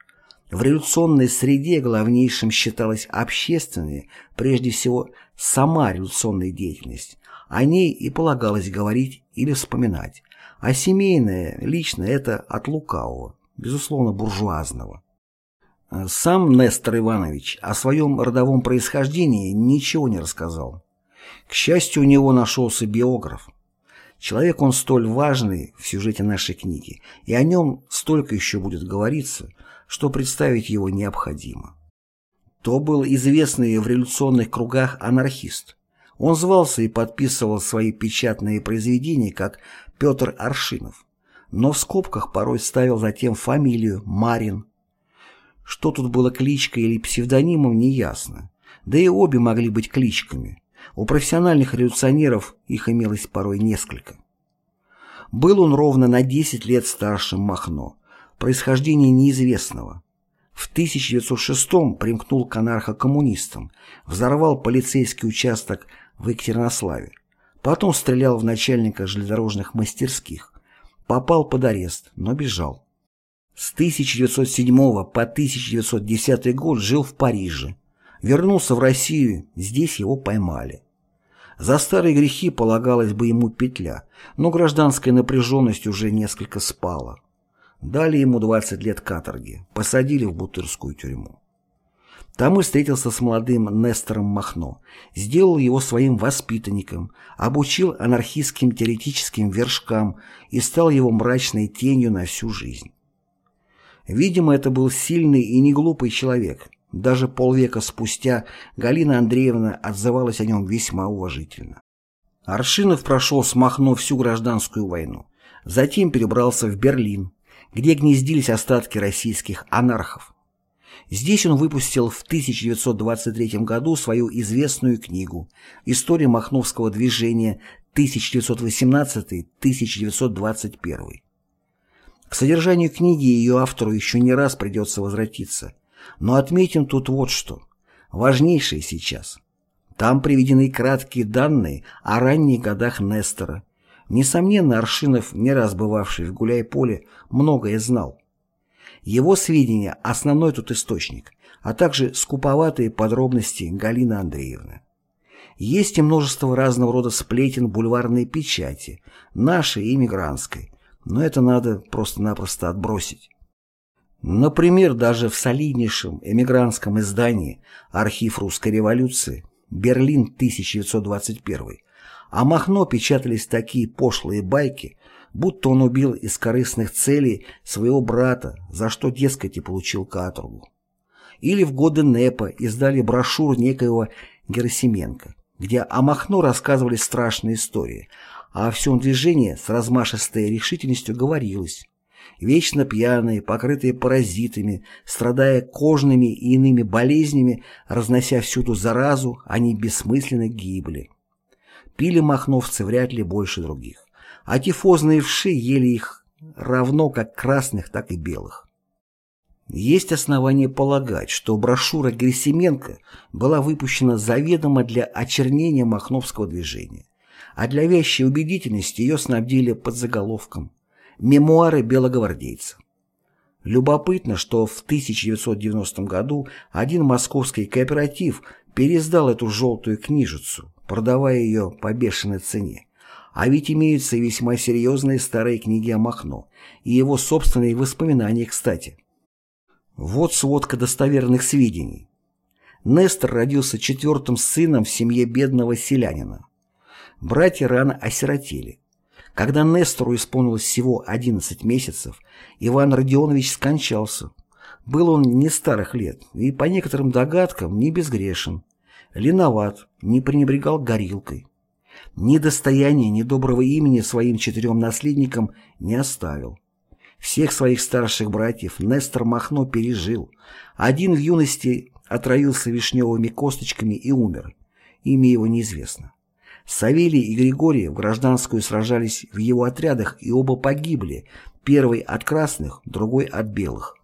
В революционной среде главнейшим считалась общественная, прежде всего, сама революционная деятельность. О ней и полагалось говорить или вспоминать, а семейное, личное – это от лукавого, безусловно, буржуазного. Сам Нестор Иванович о своем родовом происхождении ничего не рассказал. К счастью, у него нашелся биограф. Человек он столь важный в сюжете нашей книги, и о нем столько еще будет говориться, что представить его необходимо. То был известный в революционных кругах анархист. Он звался и подписывал свои печатные произведения как Петр Аршинов, но в скобках порой ставил затем фамилию Марин. Что тут было кличкой или псевдонимом, неясно. Да и обе могли быть кличками. У профессиональных революционеров их имелось порой несколько. Был он ровно на 10 лет старше Махно, происхождение неизвестного. В 1906 примкнул к анархо-коммунистам, взорвал полицейский участок в Екатеринославе. Потом стрелял в начальника железнодорожных мастерских. Попал под арест, но бежал. С 1907 по 1910 год жил в Париже. Вернулся в Россию, здесь его поймали. За старые грехи полагалась бы ему петля, но гражданская напряженность уже несколько спала. Дали ему 20 лет каторги, посадили в Бутырскую тюрьму. Там и встретился с молодым Нестором Махно, сделал его своим воспитанником, обучил анархистским теоретическим вершкам и стал его мрачной тенью на всю жизнь. Видимо, это был сильный и неглупый человек. Даже полвека спустя Галина Андреевна отзывалась о нем весьма уважительно. Аршинов прошел с Махно всю гражданскую войну. Затем перебрался в Берлин, где гнездились остатки российских анархов. Здесь он выпустил в 1923 году свою известную книгу «История Махновского движения 1918-1921». К содержанию книги и ее автору еще не раз придется возвратиться, но отметим тут вот что, важнейшее сейчас. Там приведены краткие данные о ранних годах Нестора. Несомненно, Аршинов, не раз бывавший в Гуляй-Поле, многое знал. Его сведения – основной тут источник, а также скуповатые подробности Галины Андреевны. Есть и множество разного рода сплетен бульварной печати, нашей и мигрантской, но это надо просто-напросто отбросить. Например, даже в солиднейшем эмигрантском издании «Архив русской революции» Берлин 1921 о Махно печатались такие пошлые байки, будто он убил из корыстных целей своего брата, за что, дескать, и получил каторгу. Или в годы НЭПа издали брошюру некоего Герасименко, где о Махно рассказывали страшные истории, а о всем движении с размашистой решительностью говорилось. Вечно пьяные, покрытые паразитами, страдая кожными и иными болезнями, разнося всюду заразу, они бессмысленно гибли. Пили махновцы вряд ли больше других, а тифозные вши ели их равно как красных, так и белых. Есть основания полагать, что брошюра Герасименко была выпущена заведомо для очернения махновского движения, а для вящей убедительности ее снабдили под заголовком «Мемуары белогвардейца». Любопытно, что в 1990 году один московский кооператив переиздал эту желтую книжицу, продавая ее по бешеной цене. А ведь имеются весьма серьезные старые книги о Махно и его собственные воспоминания, кстати. Вот сводка достоверных сведений. Нестор родился четвертым сыном в семье бедного селянина. Братья рано осиротели. Когда Нестору исполнилось всего 11 месяцев, Иван Родионович скончался. Был он не старых лет и, по некоторым догадкам, не безгрешен. Леноват, не пренебрегал горилкой. Ни достояния, ни доброго имени своим четырем наследникам не оставил. Всех своих старших братьев Нестор Махно пережил. Один в юности отравился вишневыми косточками и умер. Имя его неизвестно. Савелий и Григорий в гражданскую сражались в его отрядах и оба погибли, первый от красных, другой от белых.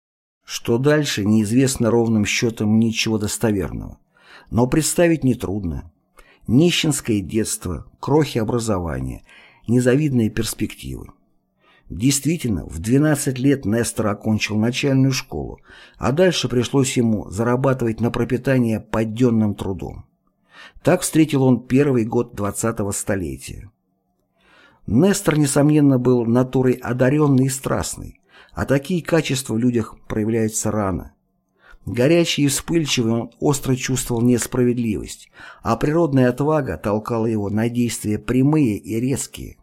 Что дальше, неизвестно ровным счетом ничего достоверного. Но представить нетрудно. Нищенское детство, крохи образования, незавидные перспективы. Действительно, в 12 лет Нестор окончил начальную школу, а дальше пришлось ему зарабатывать на пропитание подденным трудом. Так встретил он первый год 20-го столетия. Нестор, несомненно, был натурой одаренной и страстной, а такие качества в людях проявляются рано. Горячий и вспыльчивый он остро чувствовал несправедливость, а природная отвага толкала его на действия прямые и резкие.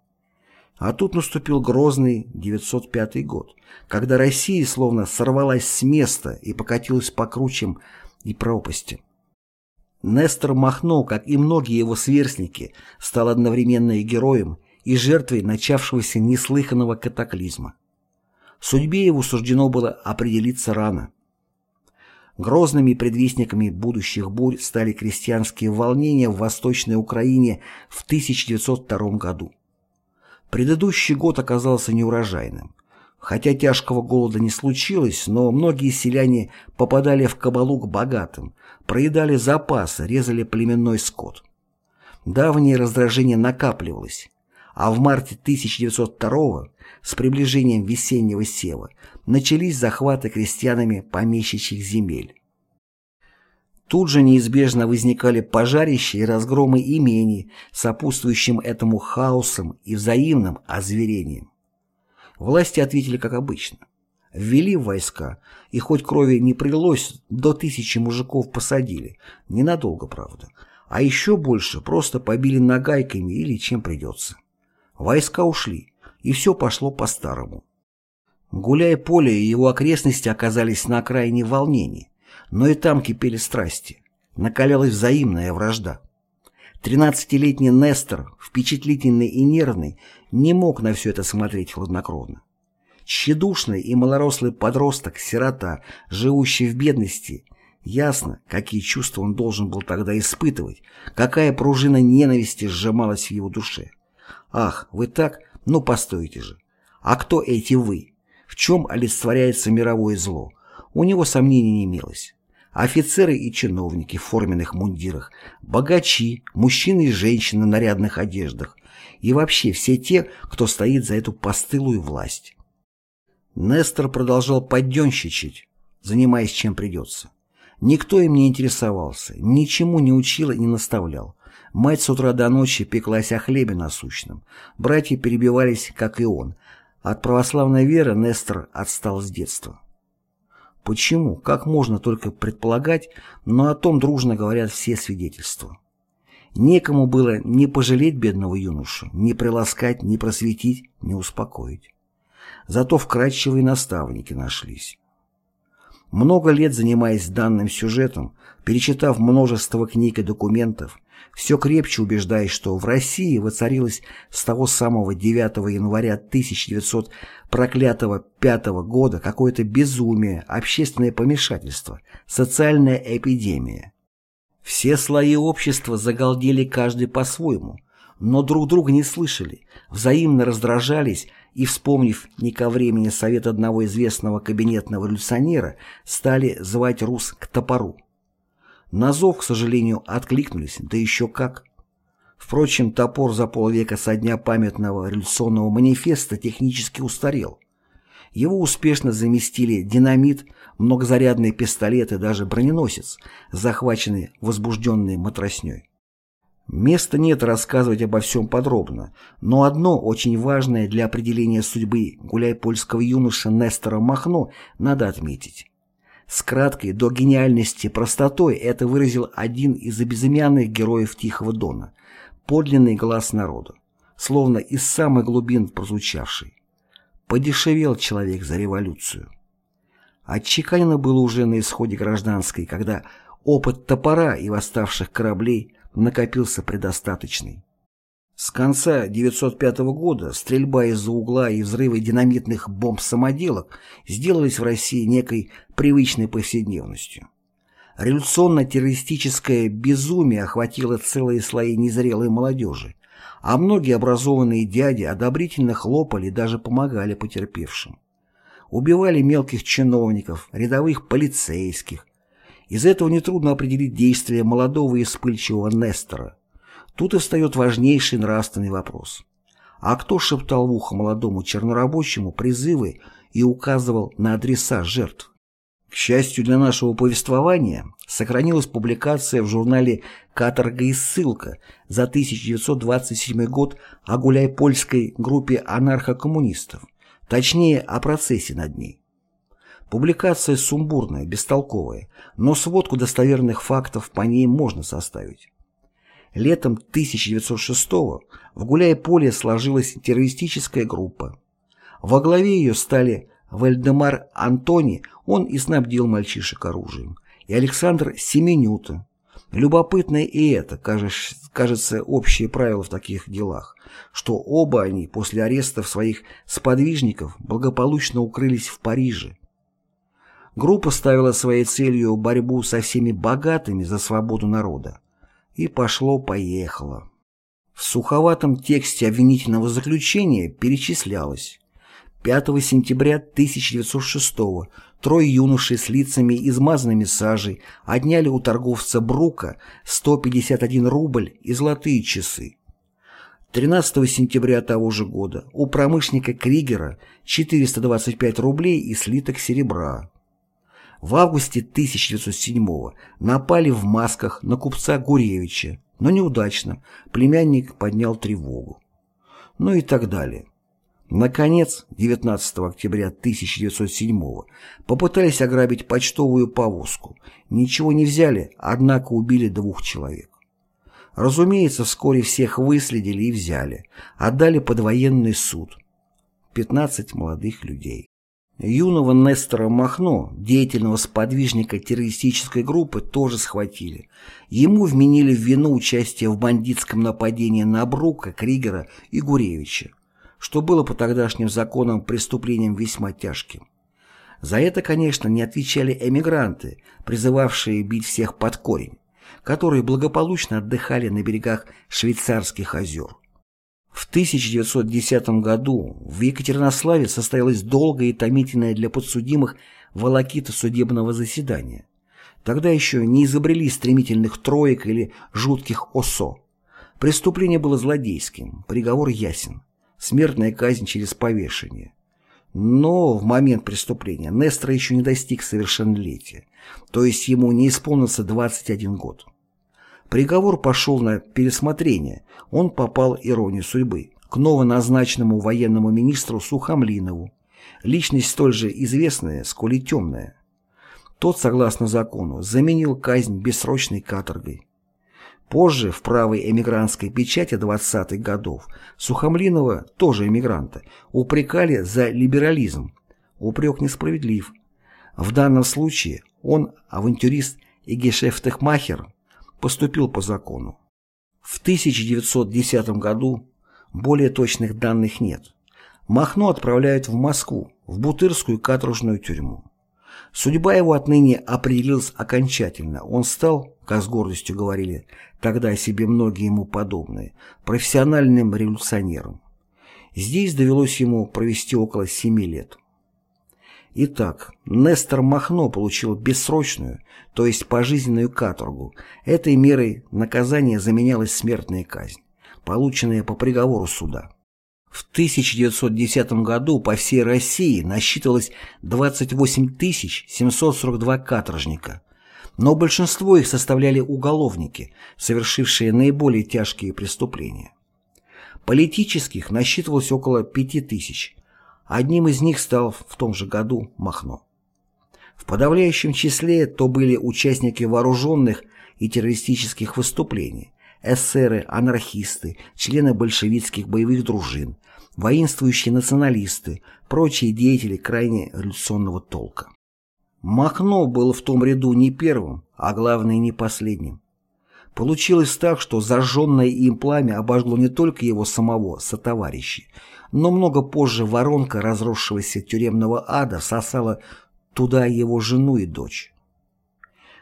А тут наступил грозный 905 год, когда Россия словно сорвалась с места и покатилась по кручам и пропасти. Нестор Махно, как и многие его сверстники, стал одновременно и героем, и жертвой начавшегося неслыханного катаклизма. Судьбе его суждено было определиться рано. Грозными предвестниками будущих бурь стали крестьянские волнения в Восточной Украине в 1902 году. Предыдущий год оказался неурожайным. Хотя тяжкого голода не случилось, но многие селяне попадали в кабалу к богатым, проедали запасы, резали племенной скот. Давнее раздражение накапливалось, а в марте 1902 с приближением весеннего сева начались захваты крестьянами помещичьих земель. Тут же неизбежно возникали пожарища и разгромы имений, сопутствующим этому хаосом и взаимным озверением. Власти ответили как обычно. Ввели войска, и хоть крови не прилилось, до тысячи мужиков посадили, ненадолго, правда, а еще больше просто побили нагайками или чем придется. Войска ушли, и все пошло по-старому. Гуляй-поле и его окрестности оказались на окраине волнений, но и там кипели страсти, накалялась взаимная вражда. Тринадцатилетний Нестор, впечатлительный и нервный, не мог на все это смотреть хладнокровно. Тщедушный и малорослый подросток, сирота, живущий в бедности, ясно, какие чувства он должен был тогда испытывать, какая пружина ненависти сжималась в его душе. Ах, вы так? Ну, постойте же. А кто эти вы? В чем олицетворяется мировое зло? У него сомнений не имелось офицеры и чиновники в форменных мундирах, богачи, мужчины и женщины в нарядных одеждах и вообще все те, кто стоит за эту постылую власть. Нестор продолжал подденщичать, занимаясь чем придется. Никто им не интересовался, ничему не учил и не наставлял. Мать с утра до ночи пеклась о хлебе насущном. Братья перебивались, как и он. От православной веры Нестор отстал с детства. Почему? Как можно только предполагать, но о том дружно говорят все свидетельства. Некому было ни пожалеть бедного юношу, ни приласкать, ни просветить, ни успокоить. Зато вкрадчивые наставники нашлись. Много лет занимаясь данным сюжетом, перечитав множество книг и документов, все крепче убеждаясь, что в России воцарилось с того самого 9 января 1900 проклятого пятого года какое-то безумие, общественное помешательство, социальная эпидемия. Все слои общества загалдели каждый по-своему, но друг друга не слышали, взаимно раздражались и, вспомнив не ко времени совет одного известного кабинетного революционера, стали звать рус к топору. На зов, к сожалению, откликнулись, да еще как. Впрочем, топор за полвека со дня памятного революционного манифеста технически устарел. Его успешно заместили динамит, многозарядные пистолеты, даже броненосец, захваченный возбужденной матросней. Места нет рассказывать обо всем подробно, но одно очень важное для определения судьбы гуляй-польского юноша Нестора Махно надо отметить. С краткой до гениальности простотой это выразил один из безымянных героев Тихого Дона, подлинный глаз народа, словно из самых глубин прозвучавший. Подешевел человек за революцию. Отчеканено было уже на исходе гражданской, когда опыт топора и восставших кораблей накопился предостаточный. С конца 905 года стрельба из-за угла и взрывы динамитных бомб-самоделок сделались в России некой привычной повседневностью. Революционно-террористическое безумие охватило целые слои незрелой молодежи, а многие образованные дяди одобрительно хлопали и даже помогали потерпевшим. Убивали мелких чиновников, рядовых полицейских, из этого нетрудно определить действия молодого и вспыльчивого Нестора. Тут и встает важнейший нравственный вопрос. А кто шептал в ухо молодому чернорабочему призывы и указывал на адреса жертв? К счастью для нашего повествования, сохранилась публикация в журнале «Каторга и ссылка» за 1927 год о гуляй-польской группе анархокоммунистов, точнее, о процессе над ней. Публикация сумбурная, бестолковая, но сводку достоверных фактов по ней можно составить. Летом 1906 в Гуляй-Поле сложилась террористическая группа. Во главе ее стали Вальдемар Антони, он и снабдил мальчишек оружием, и Александр Семенюта. Любопытно и это, кажется, общее правило в таких делах, что оба они после арестов своих сподвижников благополучно укрылись в Париже, Группа ставила своей целью борьбу со всеми богатыми за свободу народа. И пошло-поехало. В суховатом тексте обвинительного заключения перечислялось. 5 сентября 1906 трое юношей с лицами измазанными сажей отняли у торговца Брука 151 рубль и золотые часы. 13 сентября того же года у промышленника Кригера 425 рублей и слиток серебра. В августе 1907 напали в масках на купца Гуревича, но неудачно, племянник поднял тревогу. Ну и так далее. Наконец, 19 октября 1907 попытались ограбить почтовую повозку. Ничего не взяли, однако убили двух человек. Разумеется, вскоре всех выследили и взяли, отдали под военный суд. 15 молодых людей. Юного Нестора Махно, деятельного сподвижника террористической группы, тоже схватили. Ему вменили в вину участие в бандитском нападении на Брука, Кригера и Гуревича, что было по тогдашним законам преступлением весьма тяжким. За это, конечно, не отвечали эмигранты, призывавшие бить всех под корень, которые благополучно отдыхали на берегах швейцарских озер. В 1910 году в Екатеринославе состоялось долгое и томительное для подсудимых волокита судебного заседания. Тогда еще не изобрели стремительных троек или жутких ОСО. Преступление было злодейским, приговор ясен. Смертная казнь через повешение. Но в момент преступления Нестро еще не достиг совершеннолетия, то есть ему не исполнился 21 год. Приговор пошел на пересмотрение, он попал, иронии судьбы, к новоназначенному военному министру Сухомлинову, личность столь же известная, сколь и темная. Тот, согласно закону, заменил казнь бессрочной каторгой. Позже в правой эмигрантской печати 20-х годов Сухомлинова, тоже эмигранта, упрекали за либерализм. Упрек несправедлив. В данном случае он, авантюрист и гешефтехмахер, поступил по закону. В 1910 году более точных данных нет. Махно отправляют в Москву, в Бутырскую каторжную тюрьму. Судьба его отныне определилась окончательно. Он стал, как с гордостью говорили тогда о себе многие ему подобные, профессиональным революционером. Здесь довелось ему провести около семи лет. Итак, Нестор Махно получил бессрочную, то есть пожизненную каторгу. Этой мерой наказания заменялась смертная казнь, полученная по приговору суда. В 1910 году по всей России насчитывалось 28 742 каторжника, но большинство их составляли уголовники, совершившие наиболее тяжкие преступления. Политических насчитывалось около 5 тысяч. Одним из них стал в том же году Махно. В подавляющем числе то были участники вооруженных и террористических выступлений, эсеры, анархисты, члены большевистских боевых дружин, воинствующие националисты, прочие деятели крайне революционного толка. Махно был в том ряду не первым, а главное не последним. Получилось так, что зажженное им пламя обожгло не только его самого сотоварища, но много позже воронка разросшегося тюремного ада сосала туда его жену и дочь.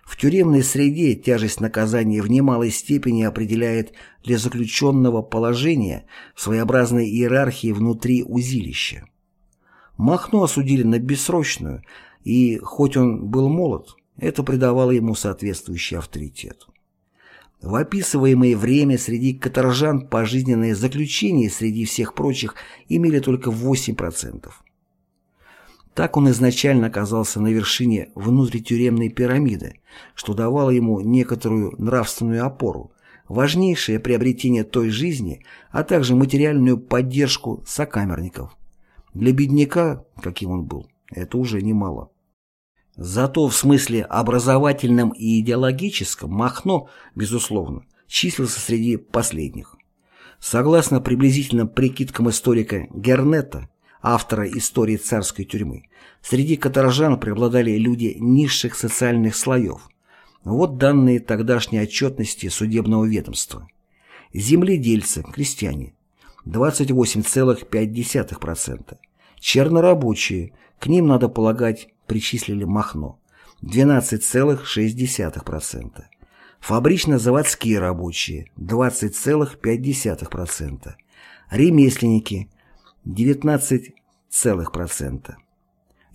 В тюремной среде тяжесть наказания в немалой степени определяет для заключенного положение своеобразной иерархии внутри узилища. Махно осудили на бессрочную, и, хоть он был молод, это придавало ему соответствующий авторитет. В описываемое время среди каторжан пожизненные заключения среди всех прочих имели только 8%. Так он изначально оказался на вершине внутритюремной пирамиды, что давало ему некоторую нравственную опору, важнейшее приобретение той жизни, а также материальную поддержку сокамерников. Для бедняка, каким он был, это уже немало. Зато в смысле образовательном и идеологическом Махно, безусловно, числился среди последних. Согласно приблизительным прикидкам историка Гернета, автора истории царской тюрьмы, среди каторжан преобладали люди низших социальных слоев. Вот данные тогдашней отчетности судебного ведомства. Земледельцы, крестьяне, 28,5%. Чернорабочие, к ним, надо полагать, причислили Махно, 12,6%. Фабрично-заводские рабочие, 20,5%. Ремесленники, 19%.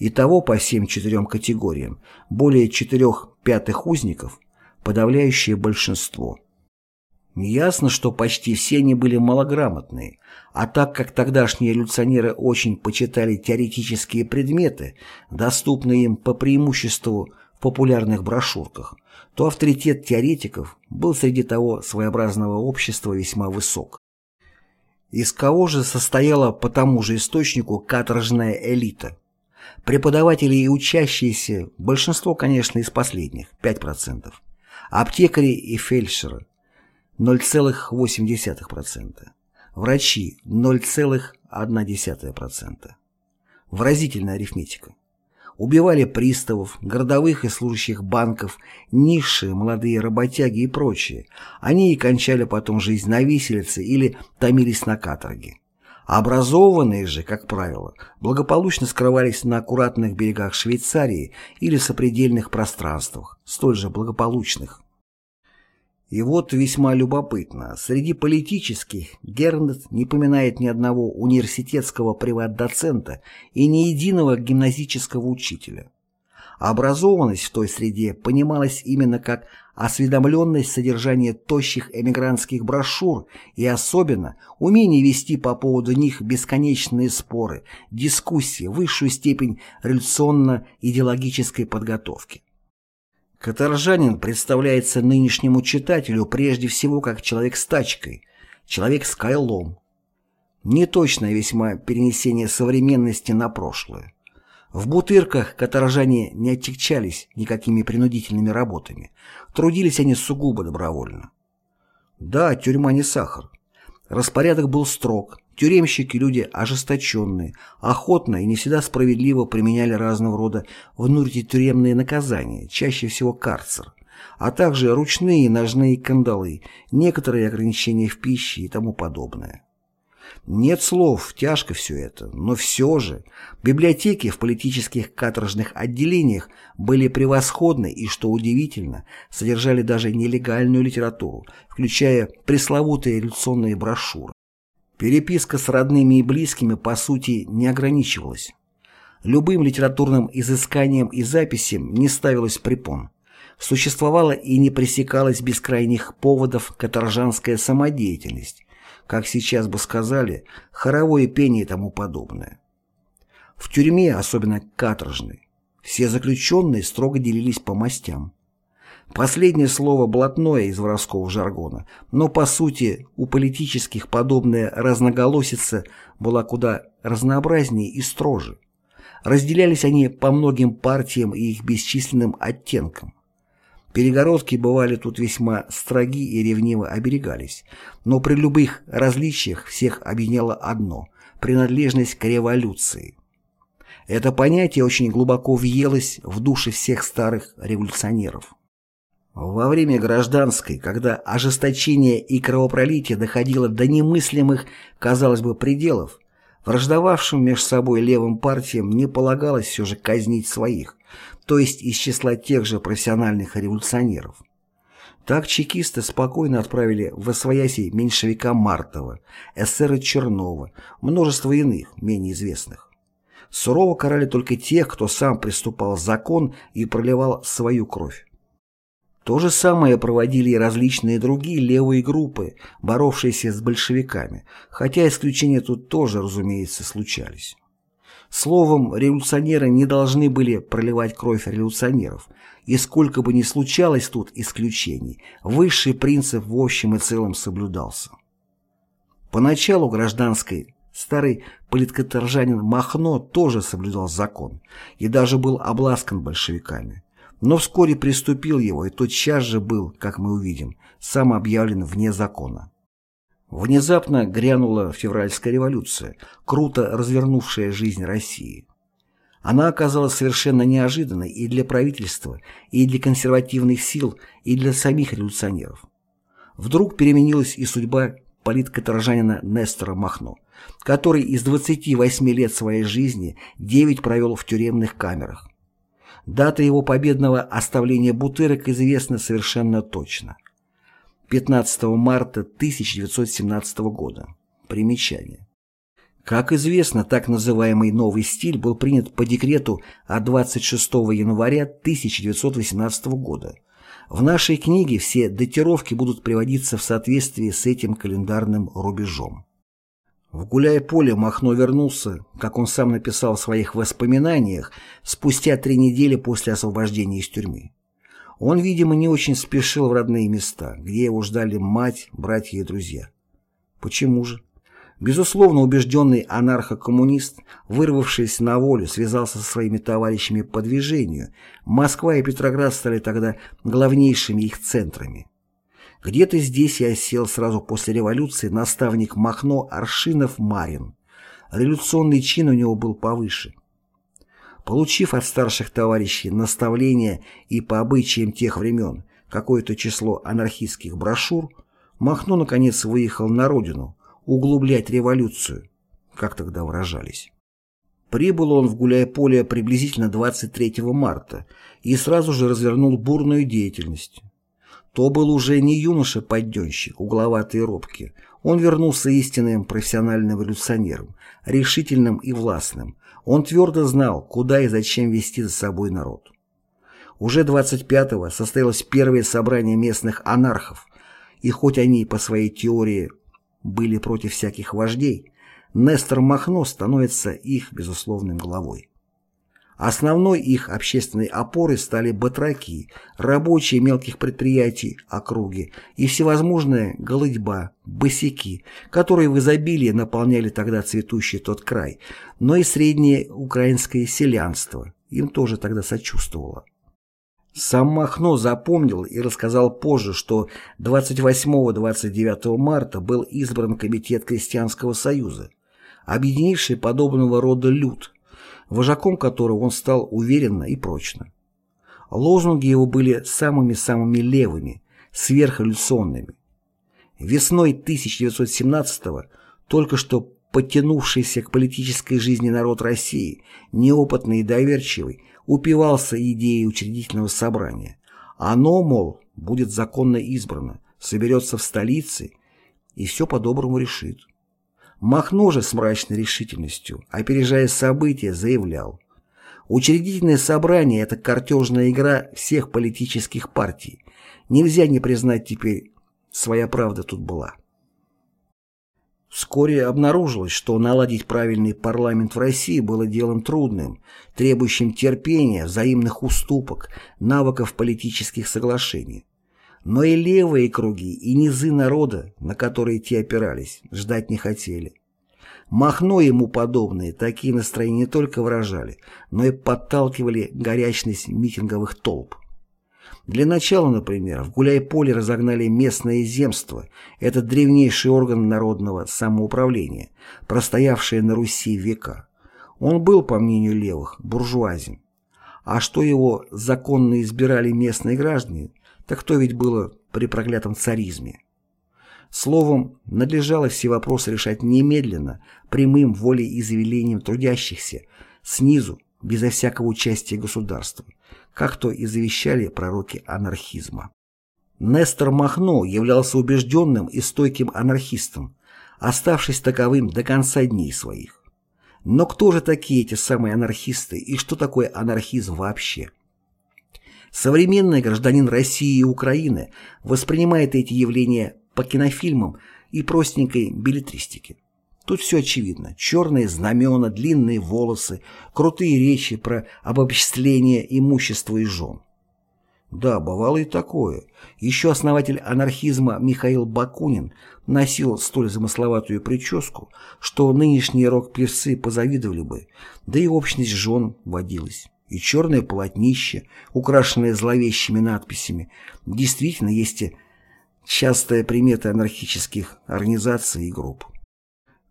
Итого по всем четырем категориям более четырех пятых узников – подавляющее большинство. Ясно, что почти все они были малограмотные, а так как тогдашние революционеры очень почитали теоретические предметы, доступные им по преимуществу в популярных брошюрках, то авторитет теоретиков был среди того своеобразного общества весьма высок. Из кого же состояла по тому же источнику каторжная элита? Преподаватели и учащиеся, большинство, конечно, из последних, 5%. Аптекари и фельдшеры – 0,8%. Врачи – 0,1%. Выразительная арифметика убивали приставов, городовых и служащих банков, низшие, молодые работяги и прочие. Они и кончали потом жизнь на виселице или томились на каторге. образованные же, как правило, благополучно скрывались на аккуратных берегах Швейцарии или сопредельных пространствах, столь же благополучных. И вот весьма любопытно, среди политических Гернет не поминает ни одного университетского приват-доцента и ни единого гимназического учителя. Образованность в той среде понималась именно как осведомленность содержания тощих эмигрантских брошюр и особенно умение вести по поводу них бесконечные споры, дискуссии, высшую степень революционно-идеологической подготовки. Каторжанин представляется нынешнему читателю прежде всего как человек с тачкой, человек с кайлом. Неточное весьма перенесение современности на прошлое. В Бутырках каторжане не отягчались никакими принудительными работами, трудились они сугубо добровольно. Да, тюрьма не сахар. Распорядок был строг, тюремщики – люди ожесточенные, охотно и не всегда справедливо применяли разного рода внутритюремные наказания, чаще всего карцер, а также ручные ножные кандалы, некоторые ограничения в пище и тому подобное. Нет слов, тяжко все это, но все же библиотеки в политических каторжных отделениях были превосходны и, что удивительно, содержали даже нелегальную литературу, включая пресловутые революционные брошюры. Переписка с родными и близкими, по сути, не ограничивалась. Любым литературным изысканием и записям не ставилось препон. Существовала и не пресекалась без крайних поводов каторжанская самодеятельность, как сейчас бы сказали, хоровое пение и тому подобное. В тюрьме, особенно каторжной, все заключенные строго делились по мастям. Последнее слово блатное из воровского жаргона, но по сути у политических подобная разноголосица была куда разнообразнее и строже. Разделялись они по многим партиям и их бесчисленным оттенкам. Перегородки бывали тут весьма строги и ревниво оберегались, но при любых различиях всех объединяло одно – принадлежность к революции. Это понятие очень глубоко въелось в души всех старых революционеров. Во время гражданской, когда ожесточение и кровопролитие доходило до немыслимых, казалось бы, пределов, враждовавшим между собой левым партиям не полагалось все же казнить своих, то есть из числа тех же профессиональных революционеров. Так чекисты спокойно отправили в Освояси меньшевика Мартова, эсера Чернова, множество иных, менее известных. Сурово карали только тех, кто сам приступал закон и проливал свою кровь. То же самое проводили и различные другие левые группы, боровшиеся с большевиками, хотя исключения тут тоже, разумеется, случались. Словом, революционеры не должны были проливать кровь революционеров, и сколько бы ни случалось тут исключений, высший принцип в общем и целом соблюдался. Поначалу гражданской старый политкоторжанин Махно тоже соблюдал закон и даже был обласкан большевиками, но вскоре приступил его и тотчас же был, как мы увидим, сам объявлен вне закона. Внезапно грянула февральская революция, круто развернувшая жизнь России. Она оказалась совершенно неожиданной и для правительства, и для консервативных сил, и для самих революционеров. Вдруг переменилась и судьба политкоторжанина Нестора Махно, который из 28 лет своей жизни 9 провел в тюремных камерах. Дата его победного оставления Бутырок известна совершенно точно – 15 марта 1917 года. Примечание. Как известно, так называемый новый стиль был принят по декрету от 26 января 1918 года. В нашей книге все датировки будут приводиться в соответствии с этим календарным рубежом. В гуляй-поле Махно вернулся, как он сам написал в своих воспоминаниях, спустя три недели после освобождения из тюрьмы. Он, видимо, не очень спешил в родные места, где его ждали мать, братья и друзья. Почему же? Безусловно, убежденный анархо-коммунист, вырвавшись на волю, связался со своими товарищами по движению. Москва и Петроград стали тогда главнейшими их центрами. Где-то здесь я сел сразу после революции наставник Махно Аршинов Марин. Революционный чин у него был повыше. Получив от старших товарищей наставления и по обычаям тех времен какое-то число анархистских брошюр, Махно наконец выехал на родину углублять революцию, как тогда выражались. Прибыл он в Гуляйполе приблизительно 23 марта и сразу же развернул бурную деятельность. То был уже не юноша-подденщик, угловатый и робкий. Он вернулся истинным профессиональным революционером, решительным и властным, он твердо знал, куда и зачем вести за собой народ. Уже 25-го состоялось первое собрание местных анархов, и хоть они по своей теории были против всяких вождей, Нестор Махно становится их безусловным главой. Основной их общественной опорой стали батраки, рабочие мелких предприятий округи и всевозможная голыдьба, босяки, которые в изобилии наполняли тогда цветущий тот край, но и среднее украинское селянство им тоже тогда сочувствовало. Сам Махно запомнил и рассказал позже, что 28-29 марта был избран Комитет Крестьянского Союза, объединивший подобного рода люд, вожаком которого он стал уверенно и прочно. Лозунги его были самыми-самыми левыми, сверхреволюционными. Весной 1917-го только что подтянувшийся к политической жизни народ России, неопытный и доверчивый, упивался идеей учредительного собрания. Оно, мол, будет законно избрано, соберется в столице и все по-доброму решит. Махно же с мрачной решительностью, опережая события, заявлял «Учредительное собрание – это картежная игра всех политических партий. Нельзя не признать теперь, своя правда тут была». Вскоре обнаружилось, что наладить правильный парламент в России было делом трудным, требующим терпения, взаимных уступок, навыков политических соглашений. Но и левые круги, и низы народа, на которые те опирались, ждать не хотели. Махно ему подобные такие настроения не только выражали, но и подталкивали горячность митинговых толп. Для начала, например, в Гуляй-Поле разогнали местное земство, этот древнейший орган народного самоуправления, простоявший на Руси века. Он был, по мнению левых, буржуазен. А что его законно избирали местные граждане, так то ведь было при проклятом царизме. Словом, надлежало все вопросы решать немедленно, прямым волеизъявлением трудящихся, снизу, безо всякого участия государства как то и завещали пророки анархизма. Нестор Махно являлся убежденным и стойким анархистом, оставшись таковым до конца дней своих. Но кто же такие эти самые анархисты и что такое анархизм вообще? Современный гражданин России и Украины воспринимает эти явления по кинофильмам и простенькой билетристике. Тут все очевидно. Черные знамена, длинные волосы, крутые речи про обобществление имущества и жен. Да, бывало и такое. Еще основатель анархизма Михаил Бакунин носил столь замысловатую прическу, что нынешние рок-певцы позавидовали бы, да и общность жен водилась. И черное полотнище, украшенное зловещими надписями, действительно есть частая примета анархических организаций и групп.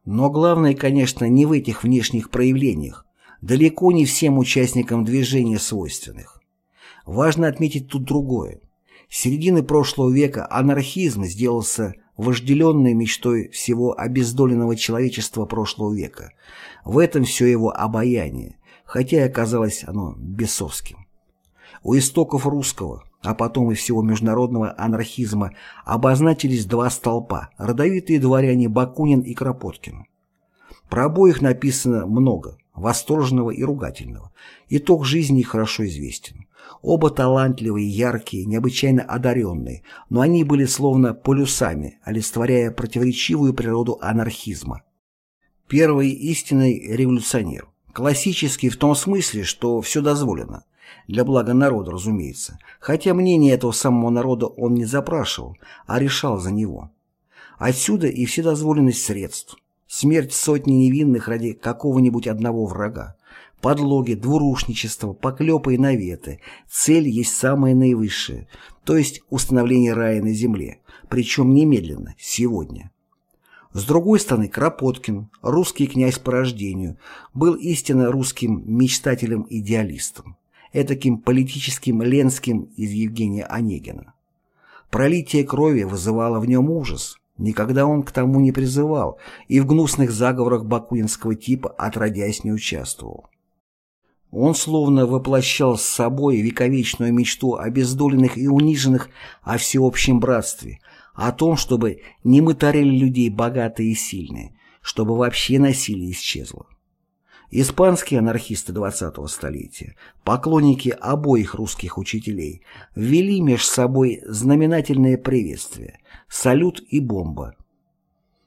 Но главное, конечно, не в этих внешних проявлениях, далеко не всем участникам движения свойственных. Важно отметить тут другое. С середины прошлого века анархизм сделался вожделенной мечтой всего обездоленного человечества прошлого века. В этом все его обаяние, хотя и оказалось оно бесовским. У истоков русского, а потом и всего международного анархизма обозначились два столпа – родовитые дворяне Бакунин и Кропоткин. Про обоих написано много, восторженного и ругательного. Итог жизни хорошо известен. Оба талантливые, яркие, необычайно одаренные, но они были словно полюсами, олицетворяя противоречивую природу анархизма. Первый истинный революционер. Классический в том смысле, что все дозволено. Для блага народа, разумеется. Хотя мнение этого самого народа он не запрашивал, а решал за него. Отсюда и вседозволенность средств. Смерть сотни невинных ради какого-нибудь одного врага. Подлоги, двурушничество, поклепы и наветы. Цель есть самая наивысшая, то есть установление рая на земле, причем немедленно, сегодня. С другой стороны, Кропоткин, русский князь по рождению, был истинно русским мечтателем-идеалистом этаким политическим Ленским из Евгения Онегина. Пролитие крови вызывало в нем ужас. Никогда он к тому не призывал и в гнусных заговорах бакунинского типа отродясь не участвовал. Он словно воплощал с собой вековечную мечту обездоленных и униженных о всеобщем братстве, о том, чтобы не мытарили людей богатые и сильные, чтобы вообще насилие исчезло. Испанские анархисты 20-го столетия, поклонники обоих русских учителей, ввели меж собой знаменательное приветствие – салют и бомба.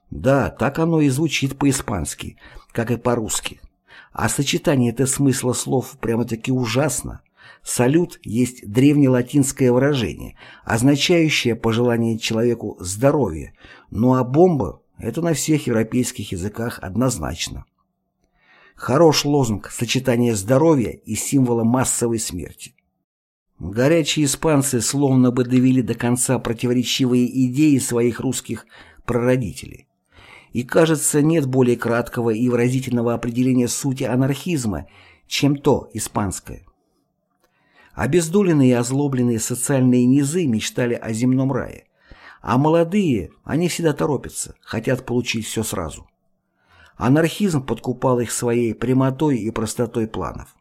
Да, так оно и звучит по-испански, как и по-русски. А сочетание это смысла слов прямо-таки ужасно. Салют есть древнелатинское выражение, означающее пожелание человеку здоровья, ну а бомба – это на всех европейских языках однозначно. Хорош лозунг сочетания здоровья и символа массовой смерти. Горячие испанцы словно бы довели до конца противоречивые идеи своих русских прародителей. И, кажется, нет более краткого и выразительного определения сути анархизма, чем то испанское. Обездоленные и озлобленные социальные низы мечтали о земном рае, а молодые, они всегда торопятся, хотят получить все сразу. Анархизм подкупал их своей прямотой и простотой планов.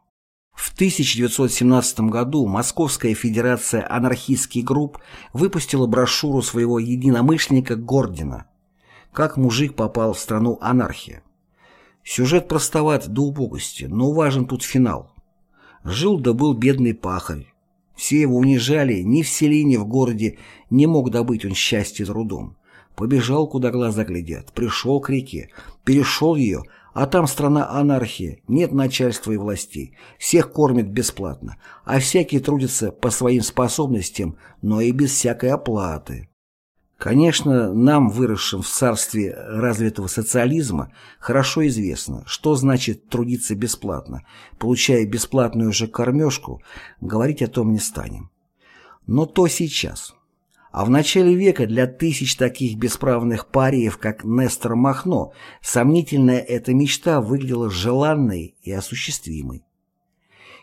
В 1917 году Московская Федерация анархистских групп выпустила брошюру своего единомышленника Гордина «Как мужик попал в страну анархия». Сюжет простоват до убогости, но важен тут финал. Жил да был бедный пахарь. Все его унижали, ни в селе, ни в городе. Не мог добыть он счастья трудом. Побежал, куда глаза глядят, пришел к реке, перешел ее, а там страна анархии, нет начальства и властей, всех кормят бесплатно, а всякие трудятся по своим способностям, но и без всякой оплаты. Конечно, нам, выросшим в царстве развитого социализма, хорошо известно, что значит трудиться бесплатно, получая бесплатную же кормежку, говорить о том не станем. Но то сейчас. А в начале века для тысяч таких бесправных париев, как Нестор Махно, сомнительная эта мечта выглядела желанной и осуществимой.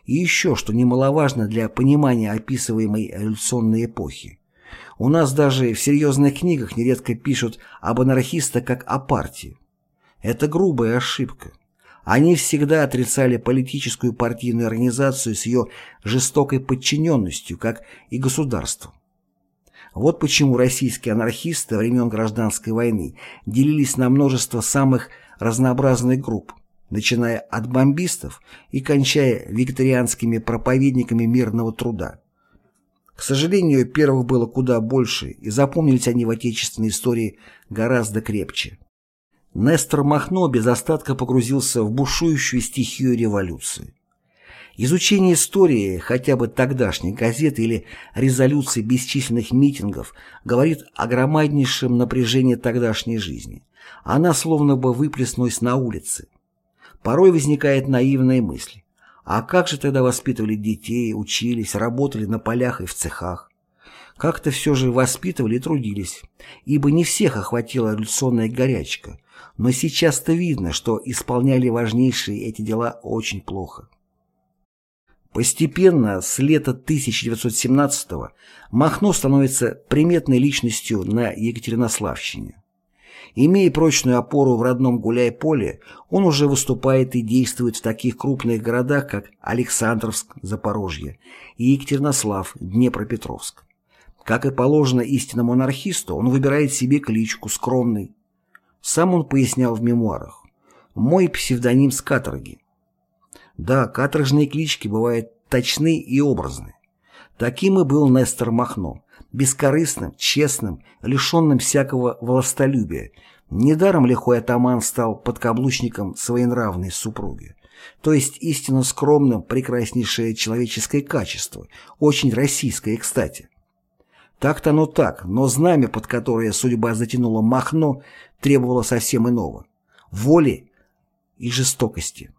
И еще, что немаловажно для понимания описываемой революционной эпохи. У нас даже в серьезных книгах нередко пишут об анархистах как о партии. Это грубая ошибка. Они всегда отрицали политическую партийную организацию с ее жестокой подчиненностью, как и государство. Вот почему российские анархисты времен Гражданской войны делились на множество самых разнообразных групп, начиная от бомбистов и кончая вегетарианскими проповедниками мирного труда. К сожалению, первых было куда больше, и запомнились они в отечественной истории гораздо крепче. Нестор Махно без остатка погрузился в бушующую стихию революции. Изучение истории хотя бы тогдашней газеты или резолюций бесчисленных митингов говорит о громаднейшем напряжении тогдашней жизни. Она словно бы выплеснулась на улице. Порой возникает наивная мысль. А как же тогда воспитывали детей, учились, работали на полях и в цехах? Как-то все же воспитывали и трудились, ибо не всех охватила революционная горячка, но сейчас-то видно, что исполняли важнейшие эти дела очень плохо. Постепенно, с лета 1917-го, Махно становится приметной личностью на Екатеринославщине. Имея прочную опору в родном Гуляй-Поле, он уже выступает и действует в таких крупных городах, как Александровск, Запорожье, и Екатеринослав, Днепропетровск. Как и положено истинному анархисту, он выбирает себе кличку «Скромный». Сам он пояснял в мемуарах. «Мой псевдоним с каторги». Да, каторжные клички бывают точны и образны. Таким и был Нестор Махно, бескорыстным, честным, лишенным всякого властолюбия. Недаром лихой атаман стал подкаблучником своенравной супруги. То есть истинно скромным, прекраснейшее человеческое качество, очень российское, кстати. Так-то оно так, но знамя, под которое судьба затянула Махно, требовало совсем иного – воли и жестокости.